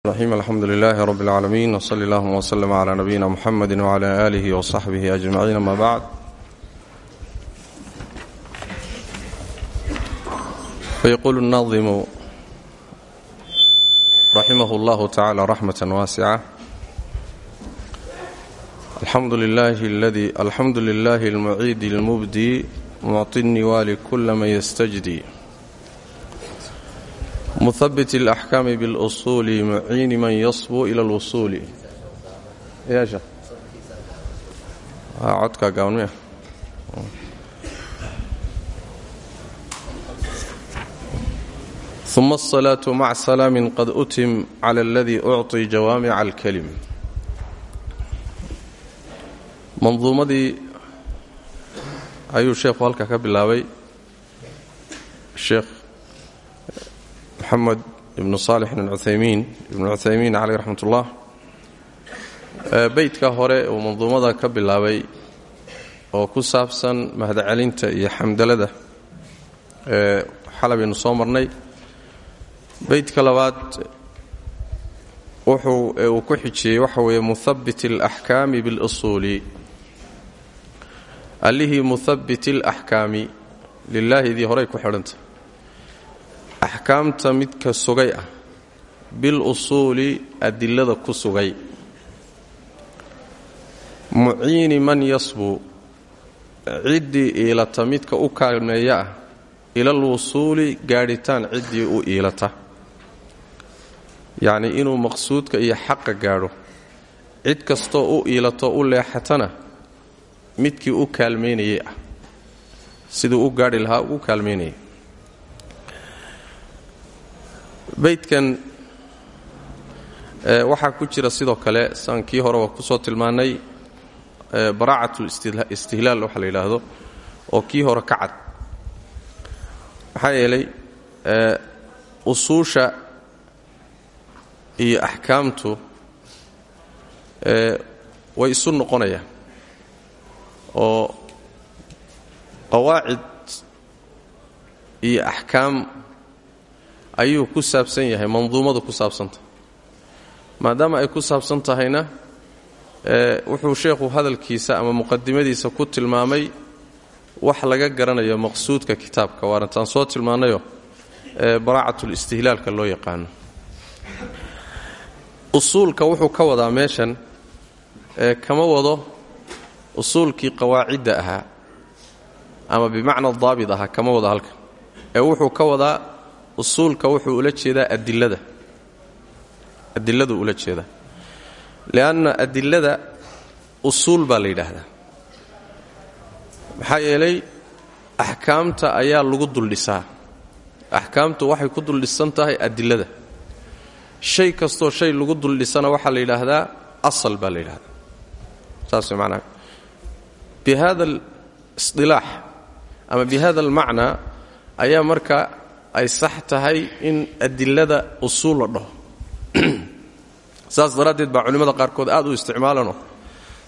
الرحيم الحمد لله رب العالمين وصلى اللهم وسلم على نبينا محمد وعلى آله وصحبه أجمعين ما بعد فيقول الناظم رحمه الله تعالى رحمة واسعة الحمد لله الذي الحمد لله المعيد المبدي معطي النوال كل من يستجدي مثبت الأحكام بالأصول معين من يصبو إلى الوصول يا شيخ عدك قاونية ثم الصلاة مع سلام قد أتم على الذي أعطي جوامع الكلم منظومدي أيو شيخ هلك كبلاوي moxamed ibnu saalix ibn uthaymiin ibnu cuthaymiin caleyh raxmat ullah beytka hore uu manduumada ka bilaabay oo ku saabsan mahadcelinta iyo xamdalada ee xalabaynu soo marnay beydka labaad wuxuu ee uu ku xijiyey waxa weeye muhabbit alaxkaami biاlusuuli horay ku xidhanta axkaamta midka sugay ah bil usuuli adilada ku sugay. Muciini man yasbuu ciddii iilata midka u kaalmeeya ah ilal wusuuli gaadhitaan ciddii u iilata. Yacnii inuu maqsuudka iyo xaqa gaadho. Cid kastoo u iilato u leexatana midkii u kaalmaynayay ah. Siduu u gaadhi lahaa ugu kaalmaynayay beydkan waxaa ku jira sidoo kale saan kii hore waa ku soo tilmaannay baraacatul istihlaal waxa la yidhaahdo oo kii hore ka cad. Maxaa yeelay usuusha iyo axkaamtu way isu noqonayaan. Oo qawaacid iyo axkaam ayuu ku saabsan yahay manduumadu ku saabsantahay maadaama ay ku saabsan tahayna wuxuu sheekhu hadalkiisa ama muqadimadiisa ku tilmaamay wax laga garanayo maqsuudka kitaabka. Waana taan soo tilmaannayo baraacatul istihlaalka loo yaqaano. Usuulka wuxuu ka wadaa meeshan kama wado usuulkii qawaacidda ahaa ama bimacna daabit ahaa kama wado halkan. Ee wuxuu ka wadaa usuulka wuxuu ula jeedaa adilada. Adiladu ula jeedaa. Lianna adilada usuul baa la yidhaahdaa. Maxaa yeelay axkaamta ayaa lagu duldhisaa axkaamtu waxay ku duldhisan tahay adilada. Shay kastoo shay lagu duldhisana waxaa la yidhaahdaa asal baa la yidhahdaa saas macnaha bi hada alisdilaax ama bi hada almacnaa ayaa marka ay sax tahay in adilada usuul la dhaho. Saas daraaddeed baa culimmada qaarkood aad u isticmaalano.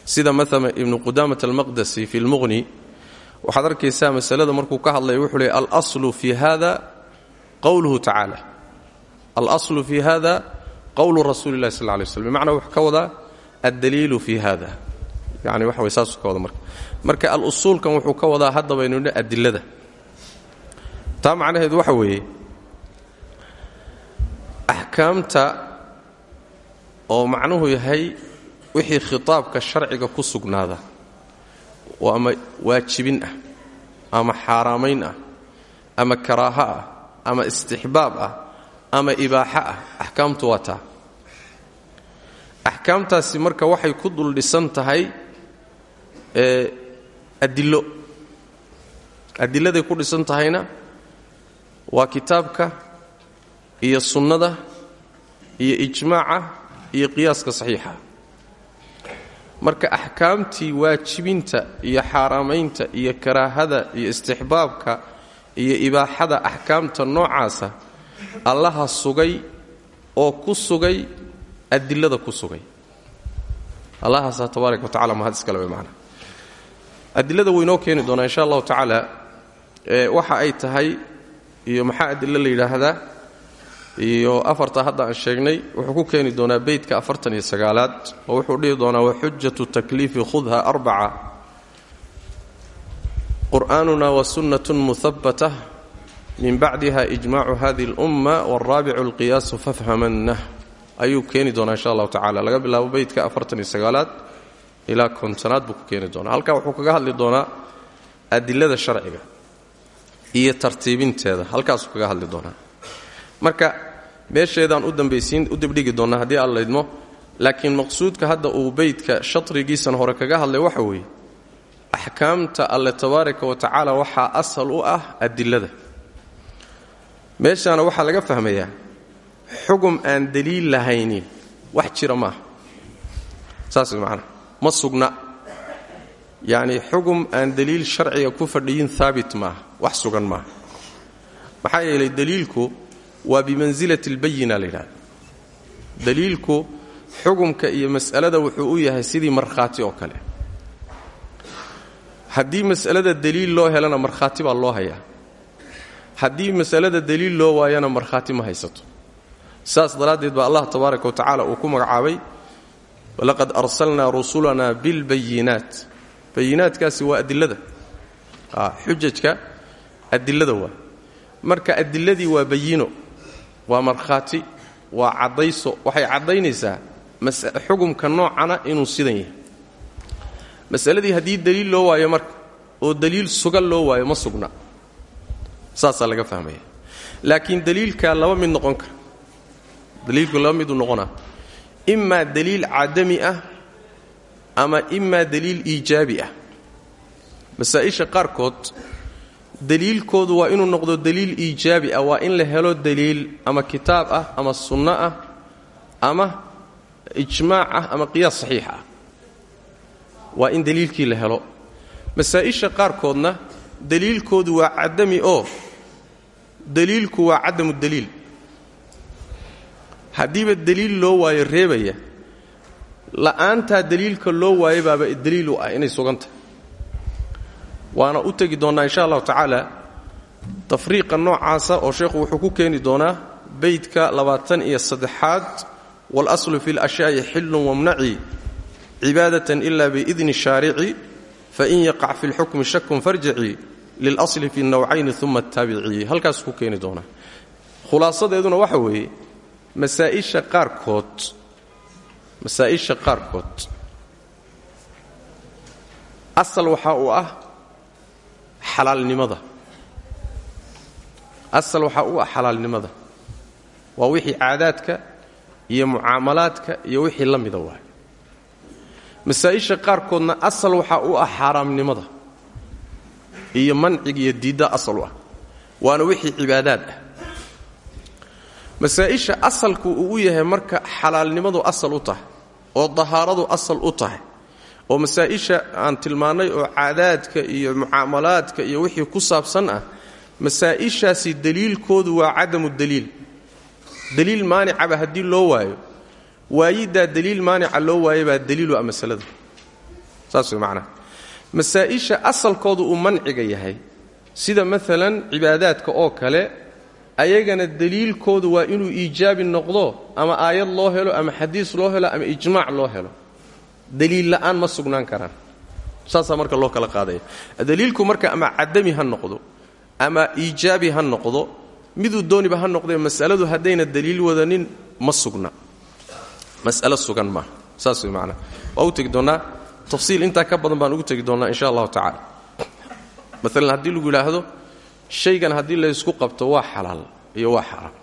Sida maala ibnu qudaamat almaqdasi fi lmuqni waxaad arkaysaa masalada markuu ka hadlaya wuxuu leey alaslu fi hada qowluhu tacaala alaslu fi hada qowlu rasuuli llahi sal lay bimacnaa wuxuu ka wadaa addaliilu fi hada yani waxa way ka wada marka. Marka al-usuulkan wuxuu ka wadaa haddabaynu nidhi adilada taa macnaheedu waxa weeye axkaamta oo macnuhu yahay wixii khitaabka sharciga ku sugnaada ama waajibin ah ama xaaraamayn ah ama karaaho ah ama istixbaab ah ama ibaaxo ah axkaamtu waa taa. Axkaamtaasi marka waxay ku dul dhisan tahay adillo adilladay ku dhisan tahayna waa kitaabka iyo sunnada iyo ijmaaca iyo qiyaaska saxiixa. Marka axkaamtii waajibinta iyo xaaraamaynta iyo karaahada iyo istixbaabka iyo ibaaxada axkaamta noocaasa allaha sugay oo ku sugay adilada ku sugay. Allahaasaa tabaaraka wa tacala mahad iskale way macnaa adilada waynoo keeni doonaa insha allahu tacaala waxa ay tahay iyo maxaa adilo la yidhaahdaa iyo afarta hadda aan sheegnay wuxuu ku keeni doonaa beytka afartan iyo sagaalaad oo wuxuu dhihi doonaa waxujatu takliifi khudha arbaca qur'aanuna wasunnatun muhabata min bacdiha ijmacu hadi اlumma wاlraabicu اlqiyaasu fafhamanah ayuu keeni doonaa insha allahu tacala laga bilaabo beytka afartan iyo sagaalaad ilaa kontonaad buu ku keeni doonaa halkaa wuxuu kaga hadli doonaa adilada sharciga iyo tartiibinteeda. Halkaasuu kaga hadli doonaa marka meesheedaan u dibdhigi doonnaa haddii aan laydmo laakiin maqsuudka hadda uu beydka shatrigiisan hore kaga hadlay waxa weeye axkaamta alle tabaaraka wa tacaala waxaa asal u ah adilada. Meeshaana waxaa laga fahmayaa xugum aan daliil lahaynin wax jira maaha. Saas macnaa ma sugna. Yacni xugum aan daliil sharciga ku fadhiyin haabit maaha wax sugan maaha. Maxaa yeelay daliilku waa bimansilati albayina la yidhahda daliilku xugumka iyo mas'alada wuxuu u yahay sidii markhaati oo kale. Haddii mas'alada daliil loo helana markhaati baa loo hayaa. Haddii masalada daliil loo waayana markhaati ma haysato. Saas daraaddeed baa allah tabaaraka wa tacaala uu ku magacaabay walaqad arsalnaa rusulanaa bilbayinaat. Bayinaadkaasi waa adilada. Xujajka adilada waa. Marka adiladii waa bayino waa markhaati waa caddayso waxay caddaynaysaa xugumka noocana inuu sidan yahay. Masaladii haddii daliil loo waayo marka oo daliil sugan loo waayo ma sugna. Saasaa laga fahmaya. Laakiin daliilkaa laba mid noqon kara. Daliilku laba miduu noqonaa. Imaa daliil cadami ah ama imaa daliil iijaabi ah. Masaa'isha qaarkood daliilkoodu waa inuu noqdo daliil iijaabi ah waa in la helo daliil ama kitaab ah ama sunno ah ama ijmaac ah ama qiyaas saxiix ah. Waa in daliilkii la helo. Masaa'isha qaarkoodna daliilkoodu waa cadami oo daliilku waa cadamu daliil haddiiba daliil loo waayo reebaya la'aantaa daliilka loo waayo baaba daliil u ah inay sugan tahay waana u tegi doonnaa insha allahu tacaala tafriiqa noocaasa oo sheekhu wuxuu ku keeni doonaa beydka labaatan iyo saddexaad waalaslu fi lashyaai xillun wamnaci cibaadatan ila biidni shaarici fain yaqac fi lxukmi shakun farjici lilasli fi nawcayni uma ataabici halkaasuu ku keeni doonaa. Khulaasadeeduna waxa weeye masaa'isha qaarkood masaa'isha qaarkood asal waxaa uu ah xalaalnimada. Asal waxaa u ah xalaalnimada. Waa wixii caadaadka iyo mucaamalaadka iyo wixii la mida waay masaa'isha qaarkoodna asal waxaa u ah xaaraamnimada iyo manciga iyo diidda asal u ah. Waana wixii cibaadaad ah. Masaa'isha asalku uu u yahay marka xalaalnimadu asal u tahay oo dahaaradu asal u tahay oo masaa'isha aan tilmaannay oo caadaadka iyo mucaamalaadka iyo wixii ku saabsan ah masaa'ishaasi daliilkoodu waa cadamu daliil. Daliil maanicaba haddii loo waayo waayiddaa daliil maanica loo waayo baa daliilu ah masalada saas way macnaha asalkoodu uu manciga yahay sida maalan cibaadaadka oo kale ayagana daliilkoodu waa inuu iijaabi noqdo ama aayad loo helo ama xadiis loo helo ama ijmaac loo helo daliil la'aan ma sugnaan karaan. Saasaa marka loo kala qaadaya. Daliilku marka ama cadami ha noqdo ama iijaabi ha noqdo miduu dooniba ha noqdee masaladu haddayna daliil wadanin ma sugna. Mas'alo sugan maaha saas way macnaha waa tafsiil intaa ka badan baan ugu tegi insha allahu tacaala. Maalan haddii lagu yidhaahdo shaygan haddii laysku qabto waa xalaal iyo waa xaraam.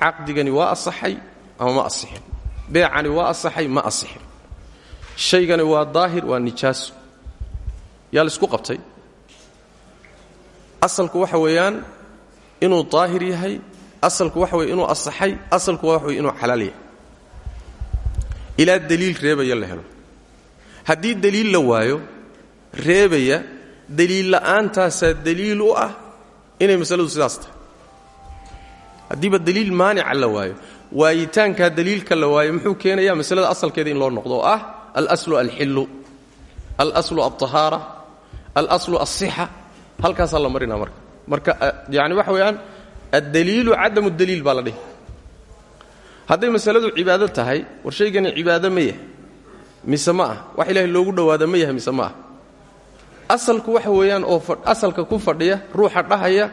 Caqdigani waa asaxay ama ma asixin? Beecani waa asaxay ma asixin shaygani waa daahir waa nijaaso yaa laysku qabtay? Asalku waxa weeyaan inuu daahir yahay asalku waxa weye inuu asaxay asalku waxa weye inuu xalaal yahay. Ilaa daliil reebaya la helo. Haddii daliil la waayo reebaya daliil la'aantaasaa daliil u ah inay masaladu sidaas tahay. Haddiiba daliil maanica la waayo waayitaankaa daliilka la waayo muxuu keenayaa masalada asalkeeda in loo noqdo oo ah alaslu alxillu alaslu alطahaara alaslu alsixa halkaasaa la marinaa marka marka yani waxa weeyaan addaliilu cadamu daliil baa la dhihi hadday masaladu cibaado tahay war shaygani cibaado ma yahay mise ma ah wax ilaahay loogu dhowaada ma yahay mise ma ah asalku waxa weeyaan oo asalka ku fadhiya ruuxa dhahaya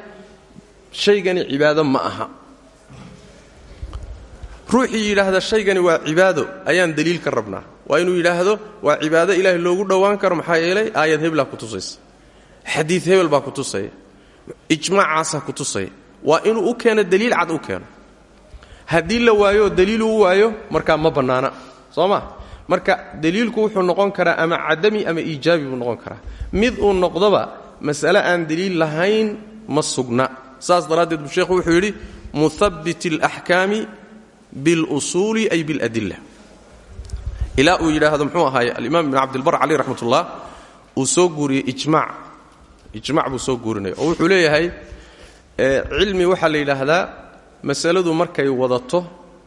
shaygani cibaado ma aha ruuxii yidhaahda shaygani waa cibaado ayaan daliil ka rabnaa. Waa inuu yidhaahdo waa cibaado ilaahay loogu dhowaan karo maxaa yeelay aayad heblaa ku tusaysa. Xadiid hebel baa ku tusaya. Ijmaacaasaa ku tusaya. Waa inuu u keeno daliil cad u keeno. Haddii la waayo daliil uu waayo markaa ma bannaana. Soo ma? Marka daliilku wuxuu noqon karaa ama cadami ama iijaabi buu noqon karaa. Mid uu noqdoba mas'ale aan daliil lahayn ma sugna. Saas daraaddeed buu sheekhu wuxuu yidhi muhabbit alaxkaami bilusuuli ay biladilla ilaa uu yidhaahdo muxuu ahaaye alimaam ibn cabdilbar caleyh raxmat ullah uu soo guuriyey ijmac ijmac buu soo guurinaya oo wuxuu leeyahay cilmi waxaa la yidhaahdaa masaladu markay wadato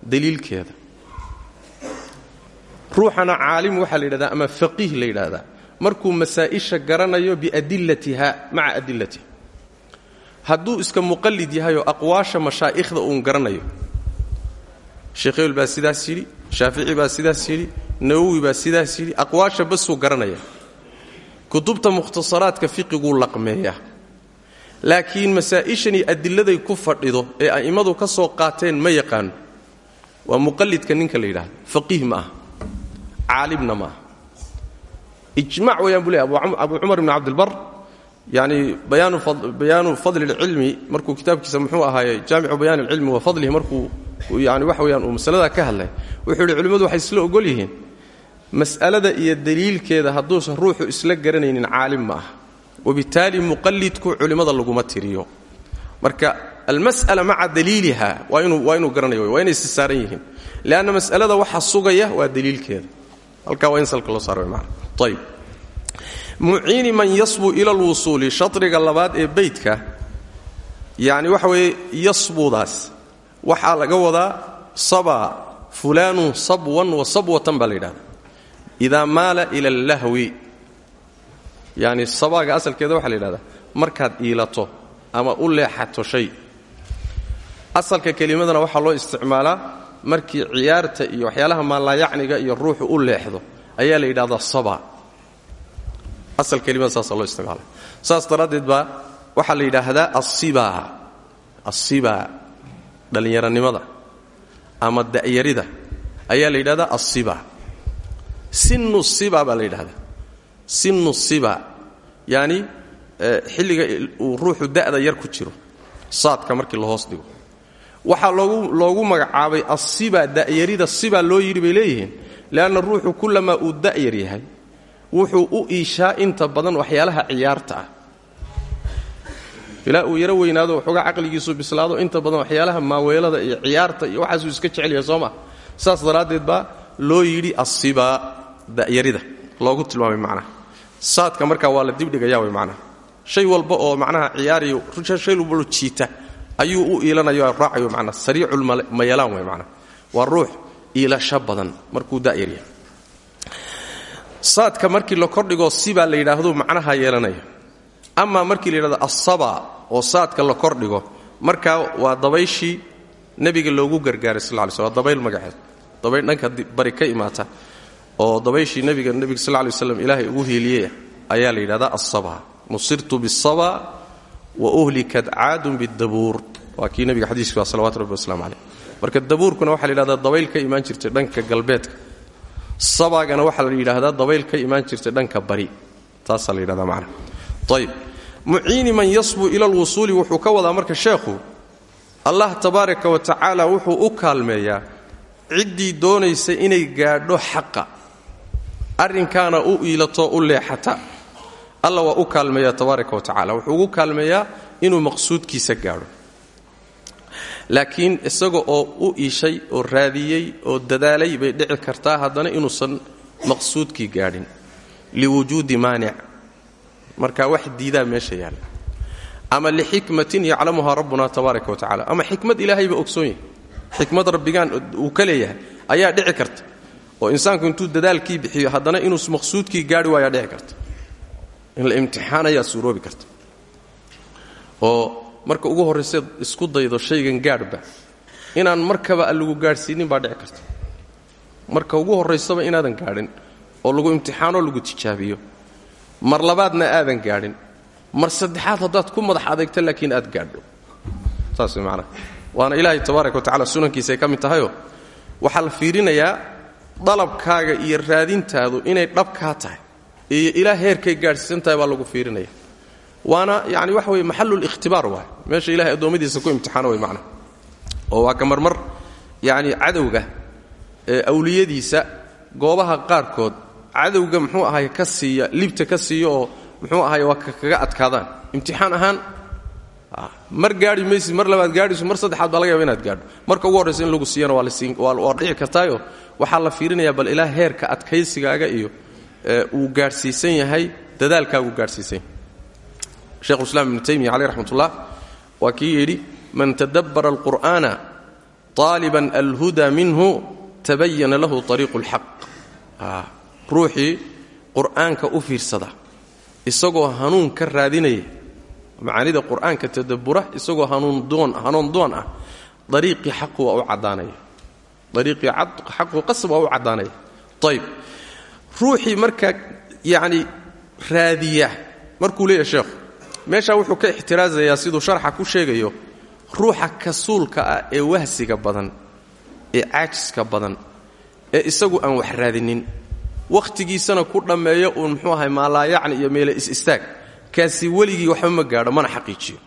daliilkeeda. Ruuxana caalim waxaa la yidhahdaa ama faqiih la yidhaahdaa. Markuu masaa'isha garanayo biadillatiha maca adillatiha hadduu iska muqallid yahayoo aqwaasha mashaa'ikhda uun garanayo sheekh hebel baa sidaas yidhi shaafici baa sidaas yidhi nawowi baa sidaas yidhi aqwaasha basuu garanaya. Kutubta mukhtasaraadka fiqiguu laqmeeyaa laakiin masaa'ishanii adilladay ku fadhido ee a'immadu ka soo qaateen ma yaqaano waa muqallidka ninka la yidhahdo faqiih ma aha caalimna ma aha ijmac weyaan buu leey abu cumar ibn cabdilbar yani bayaanu fadli اlcilmi markuu kitaabkiisa muxuu ahaaye jaamicu bayaan اlcilmi wa fadlihi markuu yani waxa weyaan uu masaladaa ka hadlay. Wuxuu yidhi culimmadu waxay isla ogol yihiin mas'alada iyo daliilkeeda hadduusan ruuxu isla garanaynin caalim ma aha. Wabittaali muqallidku culimmada laguma tiriyo. Marka almas'ala maca daliiliha waa inuu garanayo waa inay issaaran yihiin. Leanna mas'alada waxa sugaya waa daliilkeeda. Halkaa waa in salka loo saaro man ayb muciini man yasbu ila alwusuuli shadriga labaad ee beydka yani waxa weeye yasbudaas waxaa laga wadaa saba fulaanun sabwan wa sabwatan baa la yidhahda idaa maala ila allahwi. Yani sabaaga asalkeeda waxaa la markaad iilato ama u leexato shay. Asalka kelimadana waxaa loo isticmaalaa markii ciyaarta iyo waxyaalaha maalaayacniga iyo ruuxu u leexdo ayaa la yidhahdaa saba. Asal kelimada saasa loo isticmaala saas daraaddeed baa waxaa la yidhaahdaa asiba asiba dhallinyaranimada ama da'yarida ayaa la yidhahdaa asiba sinu siba baa la yidhahdaa. Sinu siba yaani xilliga uu ruuxu da'da yar ku jiro saadka markii la hoos dhigo. Waxaa loogu magacaabay asiba da'yarida siba loo yidhi bay leeyihiin leanna ruuxu kullamaa uu da'yar yahay wuxuu u iishaa inta badan waxyaalaha ciyaarta ah ilaa uu yaro weynaado waxoogaa caqligiisu bislaado. Inta badan waxyaalaha maaweelada iyo ciyaarta iyo waxaasuu iska jecel yahay soo saas daraaddeed baa loo yidhi asiba da'yarida. Loogu tilmaamay macnaha. Saadka markaa waa la dibdhigaya way macnaha. Shay walba oo macnaha ciyaariyo shay walbao jiita ayuu u iilanayo raacayo macnaha. Sariiculmayalaan way macnaha. Waa ruux iilasho badan markuu da'yar yahay. Saadka markii la kordhigo sibaa la yidhaahdo macnaha yeelanaya amaa markii la yidhahdo asaba oo saadka la kordhigo markaa waa dabayshii nebiga loogu gargaaray sal lay sl waa dabayl magaceed. Dabayl dhanka bari imaata oo dabayshii nebiga nebiga sal lay waslam ilaahay ugu hiiliyey ayaa la yidhahdaa nusirtu bisaba wa uhlikat caadun bidabuur waa kii nebiga xadiiskiisa salawatu rabbi waslamu caleyh marka dabuurkuna waxaa la yidhahdaa dabayl ka jirtay dhanka galbeedka. Sabagana waxaa la yidhaahdaa dabayl jirtay dhanka bari. Taasaa la yidhahdaa macna. Ayb muciini man yasbu ila alwusuuli wuxuu ka wadaa marka sheekhu allah tabaaraka wa tacaala wuxuu u kaalmeeyaa ciddii doonaysa inay gaadho xaqa. Arrinkaana u iilato u leexata. Alla waa u kaalmeeyaa tabaaraka wa tacala wuxuu ugu kaalmeeyaa inuu maqsuudkiisa gaadho. Laakiin isaga oo u iishay oo raadiyey oo dadaalay bay dhici kartaa haddana inuusan maqsuudkii gaadhin. Liwujuudi maanic marka wax diidaa meesha yaalla ama lixikmatin yaclamuhaa rabbuna tabaaraka wa tacala ama xikmad ilaahayba ogsoon yahay. Xikmad rabbigaan uu ka leeyahay ayaa dhici karta. Oo insaanku intuu dadaalkii bixiyo haddana inuu maqsuudkii gaadhi waayaa dhici karta. In la imtixaanayaa suuroobi karta. Oo marka ugu horrayseed isku daydo shaygan gaadhba inaan markaba lagu gaadhsiinin baa dhici karta. Marka ugu horraysaba inaadan gaadhin oo lagu imtixaanoo lagu tijaabiyo mar labaadna aadan gaadhin. Mar saddexaad haddaad ku madax adegta laakiin aad gaadho. Saas way waana ilaahay tabaaraka wa tacala sunankiisa ay ka mid tahayoo waxaa la fiirinayaa dalabkaaga iyo raadintaadu inay dhabkaa tahay. Iyo ilaa heerkay gaadhsiisan baa lagu fiirinaya. Waana yani waxa weye maxalulikhtibaar waay. Meesha ilahay addoommadiisa ku imtixaano way macnaha oo waa ka marmar yacni cadowga awliyadiisa goobaha qaarkood cadowga muxuu ahay ka siiya libta ka siiya oo ahay waa kaga adkaadaan. Imtixaan ahaan mar gaadhi maysid mar labaad gaadhisu mar saddexaad baa laga gaadho. Marka ugu horraysa in lagu siiyana waa dhici kartaayo. Waxaa la fiirinayaa bal ilaa heerka adkaysigaaga iyo uu gaadhsiisan yahay dadaalkaagu gaadhsiisan yahay. Shekhulislaam ibnu taymiya caleyh raxmatullah waa kii man tadabbara alqur'aana taaliban alhuda minhu tabayana lahu ariiqu اlxaq ruuxii qur'aanka u fiirsada isagoo hanuun ka raadinaya macaanida qur'aanka tadabbura isagoo hanuun doon ah dariiqii xaqu waa u caddaanaya dariiqii xaqu qasab waa u caddaanaya ayb ruuxii marka yacni raadiya markuu leeyahay sheekhu meeshaa wuxuu ka ixtiraasayaa siduu sharxa ku sheegayo ruuxa kasuulka ah ee wahsiga badan ee caajiska badan ee isagu aan wax raadinin wakhtigiisana ku dhammeeyo uun muxuu ahay maalaayacni iyo meele is-istaag kaasi weligii waxba ma gaadho mana xaqiijiyo.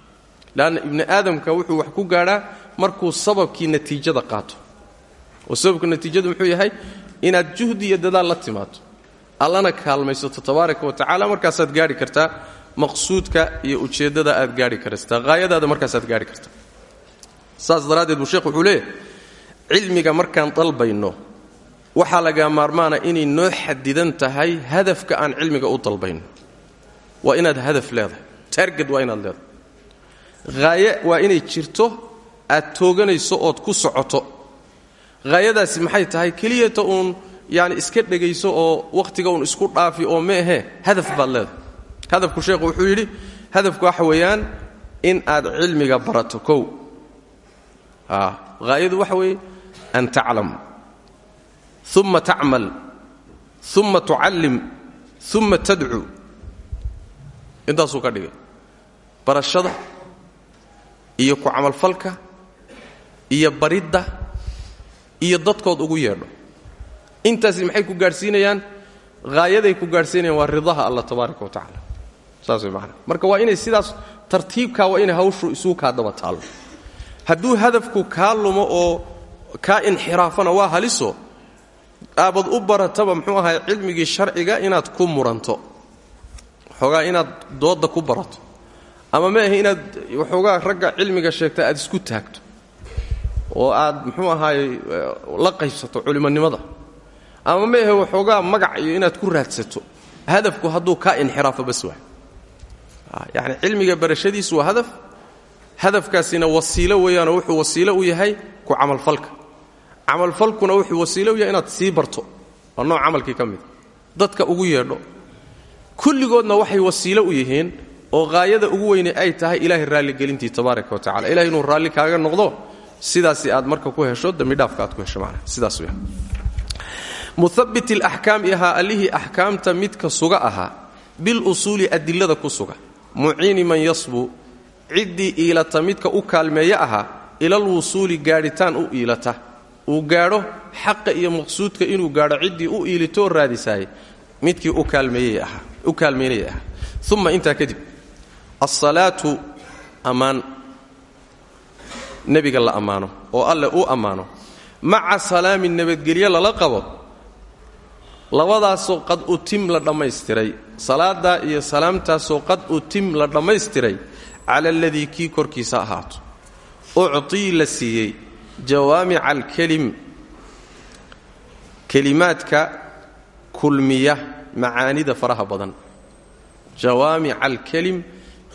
Leanna ibni aadamka wuxuu wax ku gaadhaa markuu sababkii natiijada qaato. Oo sababka natiijadu muxuu yahay inaad juhdi iyo dadaal la timaado allana kaalmaysato tabaaraka wa tacaala markaasaad gaadhi kartaa maqsuudka iyo ujeeddada aad gaadhi kartaa haayadaada markaasaad gaadhi kartaa saas daraaddeed buu sheekh wuxuu leeyahy cilmiga markaan dalbayno waxaa laga maarmaana inay noo xadidan tahay hadafka aan cilmiga u dalbayno waa inaad hadaf leedahay. Taarged waa inaad leedahay. Haaye waa inay jirto aad tooganayso ood ku socoto. Haayadaasi maxay tahay? Keliyata uun yaani iska dhegayso oo wakhtiga uun isku dhaafi oo ma ahee hadaf baad leedahay. Hadafku sheekhu wuxuu yidhi hadafku waxa weeyaan in aad cilmiga barato kow. Haayadu waxa weeye an taclam uma tacmal uma tucallim uma tadcuu intaasuu ka dhigay barashada iyo ku camalfalka iyo baridda iyo dadkood ugu yeedho intaasi maxay ku gaadhsiinayaan haayaday ku gaadhsiinayaan waa ridaha allah tabaaraka wa tacaala saas way macanaa marka waa inay sidaas tartiibkaa waa inay hawshu isuu kaa daba taallo hadduu hadafku kaa lumo oo kaa inxiraafana waa haliso aabad u barataba muxuu ahay cilmigii sharciga inaad ku muranto. Waxoogaa inaad doodda ku barato. Ama ma ahe inaad waxoogaa ragga cilmiga sheegta aad isku taagto. Oo aad muxuu ahaayey la qaybsato culimonimada ama ma ahe waxoogaa magac iyo inaad ku raadsato. Hadafku hadduu kaa inxiraafo bas waay. Yacni cilmiga barashadiisu waa hadaf. Hadafkaasina wasiilo weeyaanoo wuxuu wasiilo u yahay ku camalfalka camalfalkuna wuxuu wasiilo yahay inaad sii barto. Waa nooc camalkii ka dadka ugu yeedho. Kulligoodna waxay wasiilo u yihiin oo haayada ugu weyne ay tahay ilaahay raalligelintii tabaaraka wa tacala inuu raalli kaaga noqdo sidaasi aad marka ku hesho dembidhaafka aad ku hesho manaa sidaas w muhabbit alaxkaami ahaa allihii axkaamta midka suga ahaa bilusuuli adilada ku suga. Muciini man yasbu ciddii iilata midka u kaalmeeya ahaa ilal wusuuli gaadhitaan u iilata uu gaadho xaqa iyo maqsuudka inuu gaadho ciddii u iilitoo raadisaayay midkii u kaalmeynaya ahaa uma intaa kadib alsalaatu ammaan nebiga la ammaano oo alle u ammaano. Maca salaamin nabadgelyo lala qabo. Labadaasoo qad utim la dhammaystiray. Salaaddaa iyo salaamtaasoo qad utim la dhammaystiray. Cala aladii kii korkiisa ahaato. Uctii la siiyey jawaamica alkelim kelimaadka kulmiya macaanida faraha badan. Jawaamica alkelim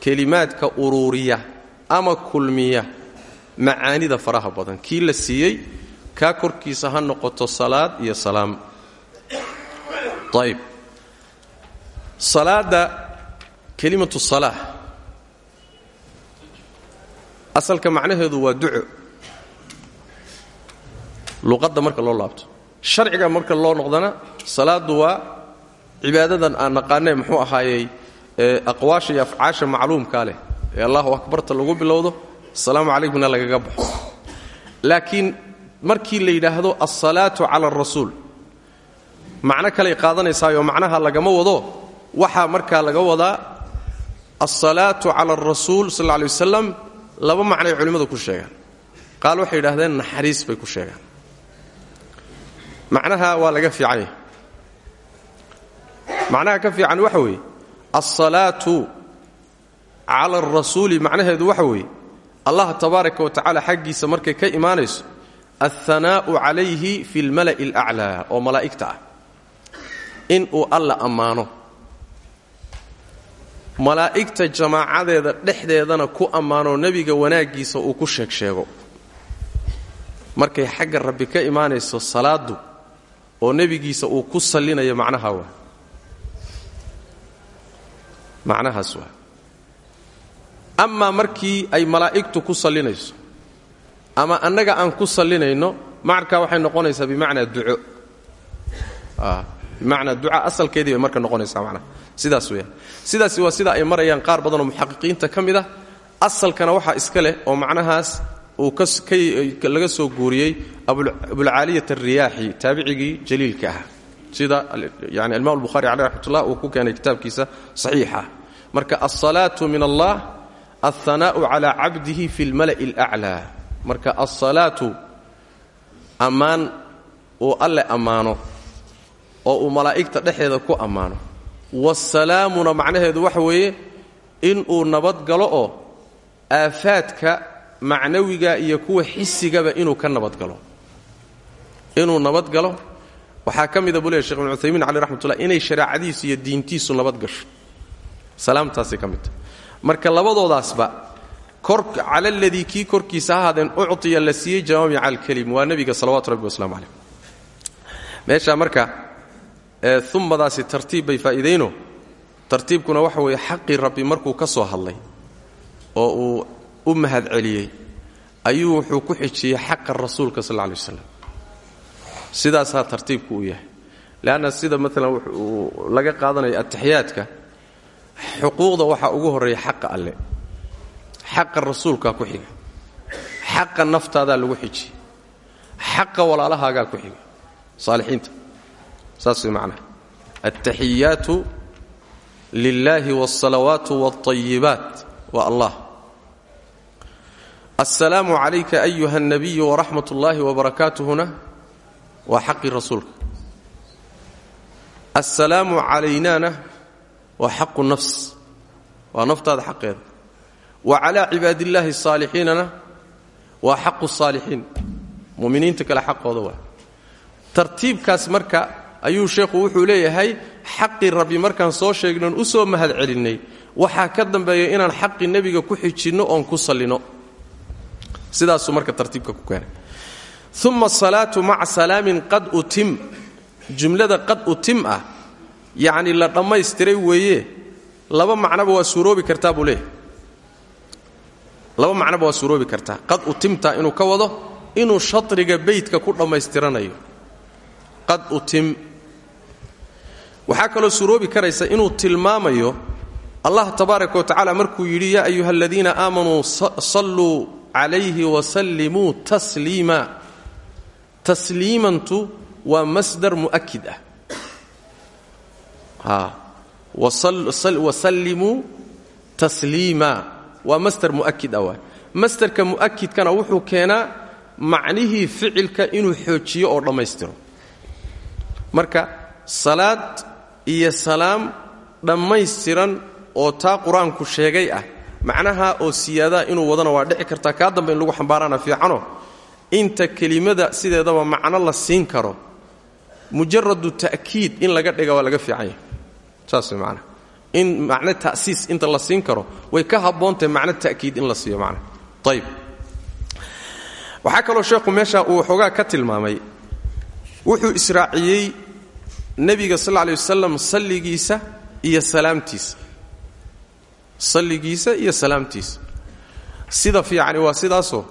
kelimaadka uruuriya ama kulmiya macaanida faraha badan. Kii la siiyey kaa korkiisa ha noqoto salaad iyo salaam. Ayb salaadda kelimatu salaa asalka macnaheedu waa duco luqadda marka loo laabto. Sharciga marka loo noqdana salaadu waa cibaadadan aan naqaanee muxuu ahaayey aqwaasha iyo afcaasha macluumkaa leh. Ee allahu akbarta lagu bilowdo asalaamu calaykumna lagaga baxo. Laakiin markii la yidhaahdo alsalaatu cala alrasuul macno kaley qaadanaysaayo macnaha lagama wado waxaa markaa laga wadaa alsalaatu cala alrasuul sal lla lay wasalam laba macnay culimmadu ku sheegaan. Qaal waxay yidhahdeen naxariis bay ku sheegaan macnaha waa laga fiican yahay. Macnaha ka fiican waxa weeye alsalaatu cala alrasuuli macnaheedu waxa weeye allah tabaaraka wa tacaala xaggiisa markay ka imaanayso alhanaa'u calayhi fi lmala'i alaclaa oo malaa'igta ah. In uu alla ammaano. Malaa'igta jamaacadeeda dhexdeedana ku ammaanoo nebiga wanaaggiisa uu ku sheeg sheego. Markay xagga rabbi ka salaaddu oo nebigiisa uu ku sallinayo macnaha waa. Macnahaas waa. Amaa markii ay malaa'igtu ku sallinayso ama annaga aan ku sallinayno macnkaa waxay noqonaysaa bimacnaa duco. Bimacnaa duca asalkeedii bay marka noqonaysaa macnaha sidaas weeyaan. Sidaasi waa sida ay marayaan qaar badanoo muxaqiqiinta ka mid ah. Asalkana waxaa iska leh oo macnahaas uu laga soo guuriyey abulcaaliyat alriyaaxi taabicigii jaliilka ah. Sida yani imam albuhari caleh raxmatullah uu ku keenay kitaabkiisa saxiixa marka alsalaatu min allah alhanaa'u cala cabdihi fi lmala'i alaclaa marka alsalaatu ammaan uu alle ammaano oo uu malaa'igta dhexeeda ku ammaano. Waasalaamuna macnaheedu waxa weeye inuu nabadgalo oo aafaadka macnawiga iyo kuwa xisigaba inuu ka nabadgalo inuu nabadgalo waxaa ka mida buu leey shekh ibn cuthaymiin caleh raxmatullah inay shareecadiisu iyo diintiisu nabad gasho. Salaamtaasay ka midta marka labadoodaasba cala ladii kii korkiisa ha ahaadeen uctiya la siiyey jawaamica alkelim waa nebiga salawatu rabbi waslamu caleyh meeshaa marka umadaasi tartiib bay faa'iidayno. Tartiibkuna waxa weeye xaqii rabbi markuu ka soo hadlay oo uu u mahadceliyey ayuu wuxuu ku xijiyey xaqa rasuulka sal lay waslam sidaasaa tartiibku u yahay. Leanna sida maalan uu laga qaadanayo ataxiyaadka xuquuqda waxaa ugu horreeya xaqa alle. Xaqa rasuulkaa ku xiga. Xaqa naftaadaa lagu xijiyey. Xaqa walaalahaagaa ku xiga. Saalixiinta. Saas way macnaha. Attaxiyaatu lillaahi waalsalawaatu waalayibaat waa allah asalaamu calayka ayuha nabiyu waraxmat ullaahi wabarakaatuhuna waa xaqii rasuulka assalaamu calaynana waa xaqu nafs. Waa naftaada xaqeeda wa calaa cibaadillaahi saalixiinana waa xaqu saalixiin muminiinta kale xaqooda waa. Tartiibkaas marka ayuu sheekhu wuxuu leeyahay xaqii rabbi markaan soo sheegnoon u soo mahad celinnay waxaa ka dambeeya inaan xaqii nebiga ku xijinno oon ku sallinno sidaasuu marka tartiibka ku keenay. Uma asalaatu maca salaamin qad utim. Jumlada qad utim ah yacni la dhammaystiray weeye laba macnoba waa suuroobi kartaa buu leeyahay. Laba macnoba waa suuroobi kartaa. Qad utimta inuu ka wado inuu shadriga beydka ku dhammaystiranayo. Qad utim. Waxaa kaloo suuroobi karaysa inuu tilmaamayo allah tabaaraka wa tacaala markuu yidhi yaa ayuha aladiina aamanuu salluu calayhi wasallimuu tasliima tasliimantu waa masdar mu'akid ah. Wasallimuu tasliima waa masdar mu'akid ah waay. Masdarka mu'akidkana wuxuu keenaa macnihii ficilka inuu xoojiyo oo dhammaystiro. Marka salaad iyo salaam dhammaystiran oo taa qur'aanku sheegay ah macnaha oo siyaadaa inuu wadana waa dhici kartaa. Kaa dambe in lagu xambaaraana fiicano. Inta kelimada sideedaba macno la siin karo. Mujaradu ta'kiid in laga dhiga waa laga fiican yahay saas in macno ta'siis inta la siin karo way ka habboontahay macno ta'kiid in la siiyo macnaha ayib waxaa kaloo sheekhu meesha uu waxoogaa ka tilmaamay. Wuxuu israaciyey nebiga sal lla alay salligiisa iyo salaamtiisa salligiisa iyo salaamtiisa. Sida fiicani waa sidaasoo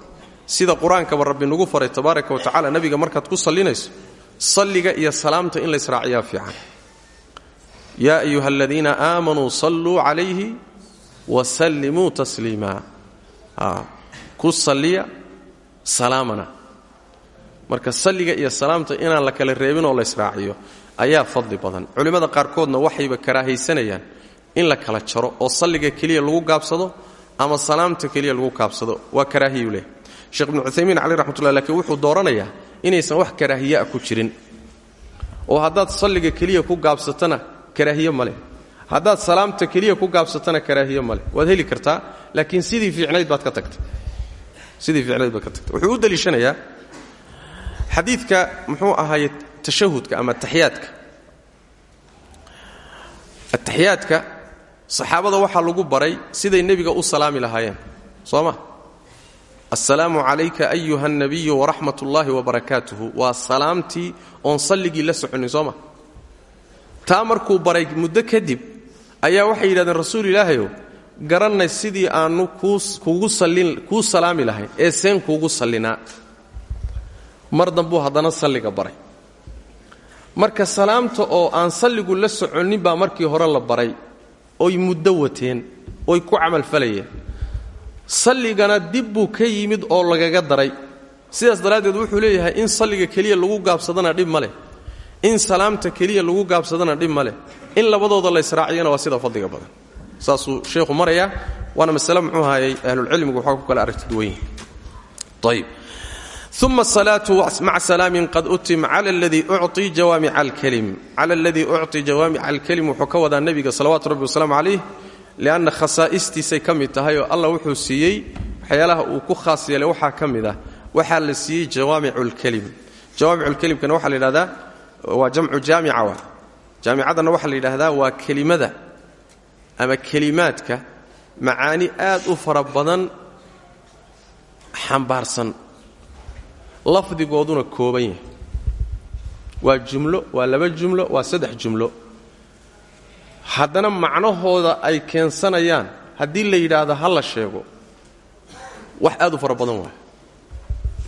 sida qur'aankaba rabbi nagu faray tabaaraka wa tacala nabiga markaad ku sallinayso salliga iyo salaamta in laysraaciyaa fiican. Yaa ayuha aladiina aamanuu salluu calayhi wasallimuu tasliima ku salliya salaamana. Marka salliga iyo salaamta inaan la kala reebin oo laysraaciyo ayaa fadli badan. Culimmada qaarkoodna waxayba karaahaysanayaan in la kala jaro oo salliga keliya lagu gaabsado ama salaamta keliya lagu gaabsado. Waa karaahiyu leh sheekh ibnu cuthaymiin caleyh raxmatullah lakiin wuxuu dooranayaa inaysan wax karaahiyaa ku jirin. Oo haddaad salliga keliya ku gaabsatana karaahiye ma leh. Haddaad salaamta keliya ku gaabsatana karaahiye ma leh. Waad heli kartaa laakiin sidii fiicnayd baad ka tagtay. Sidii fiicnayd baad ka tagtay. Wuxuu u daliishanayaa xadiidka muxuu ahaye tashahudka ama ataxiyaadka ataxiyaadka saxaabada waxaa lagu baray siday nebiga u salaami lahaayeen. Soo ma? Assalaamu calayka ayuha alnabiyu waraxmat ullaahi wabarakaatuhu waa salaamtii oon salligii la soconin soo ma? Taa markuu baray muddo kadib ayaa waxay yidhahdeen rasuul ilaahayow garannay sidii aannu kuu salaami lahayn ee seen kuugu sallinaa. Mar dambuu haddana salliga baray. Marka salaamta oo aan salligu la soconin baa markii hore la baray oy muddo wateen oy ku camalfalayeen salligana dib buu ka yimid oo lagaga daray. Sidaas daraaddeed wuxuu leeyahay in salliga keliya lagu gaabsadana dhib ma leh. In salaamta keliya lagu gaabsadana dhib ma leh. In labadooda la israaciyana waa sida fadliga badan. Saasuu sheekhu marayaa waana masale muxuu ahayey ahlulcilmigu waxaa ku kala aragti duwan yihiin ayb uma asalaatu maca salaamin qad utim cala aladii ucطi jawaamica alkelim cala aladii ucطi jawaamica alkelim wuxuu ka wadaa nebiga salawaatu rabbi wasalaamu calayh lianna khasaa'istiisay ka mid tahay oo allah wuxuu siiyey waxyaalaha uu ku khaas yeelay waxaa ka mid ah waxaa la siiyey jawaamicu lkelim jawaamicu lkelimkana waxaa la yidhahdaa waa jamcu jaamica wa jaamicadana waxaa la yidhaahdaa waa kelimada ama kelimaadka macaani aad u fara badan xambaarsan lafdigooduna kooban yahay. Waa jumlo waa laba jumlo waa saddex jumlo. Haddana macnahooda ay keensanayaan haddii la yidhaahdo ha la sheego wax aad u fara badan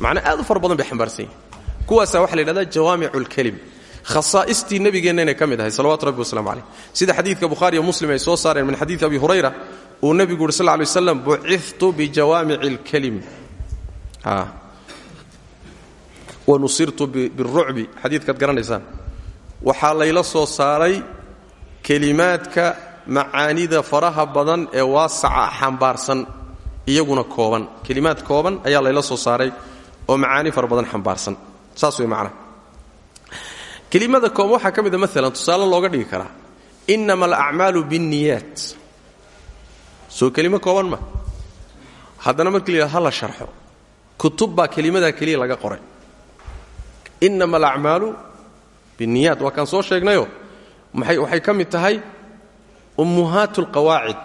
waay aad u fara bay xambaarsan yihiin kuwaasaa waxa la yidhahdaa jawaamicu lkelim khasaa'istii nebigeenna inay ka mid ahay rabbi waslamu calayh. Sida xadiidka bukhaariiyo muslim ay soo saareen min xadiidi abi hurayra uu nebigu yuri sal ly waslam buciftu bijawaamici alkelim wanusirtu birucbi. Xadiidkaad garanaysaan. Waxaa layla soo saaray kelimaadka macaanida faraha badan ee waasaca xambaarsan iyaguna kooban. Kelimaad kooban ayaa layla soo saaray oo macaani fara badan xambaarsan. Saas way macnaha kelimada kooban waxaa ka mid a tusaale looga dhigi karaa. Innama alacmaalu binniyaat. Soo kelimo kooban ma. Haddana markii la yidhahdo sharxo. Kutub baa kelimadaa keliya laga qoray innama alacmaalu binniyaat waa kaan soo sheegnayoo waxay ka mid tahay ummuhaat alqawaacid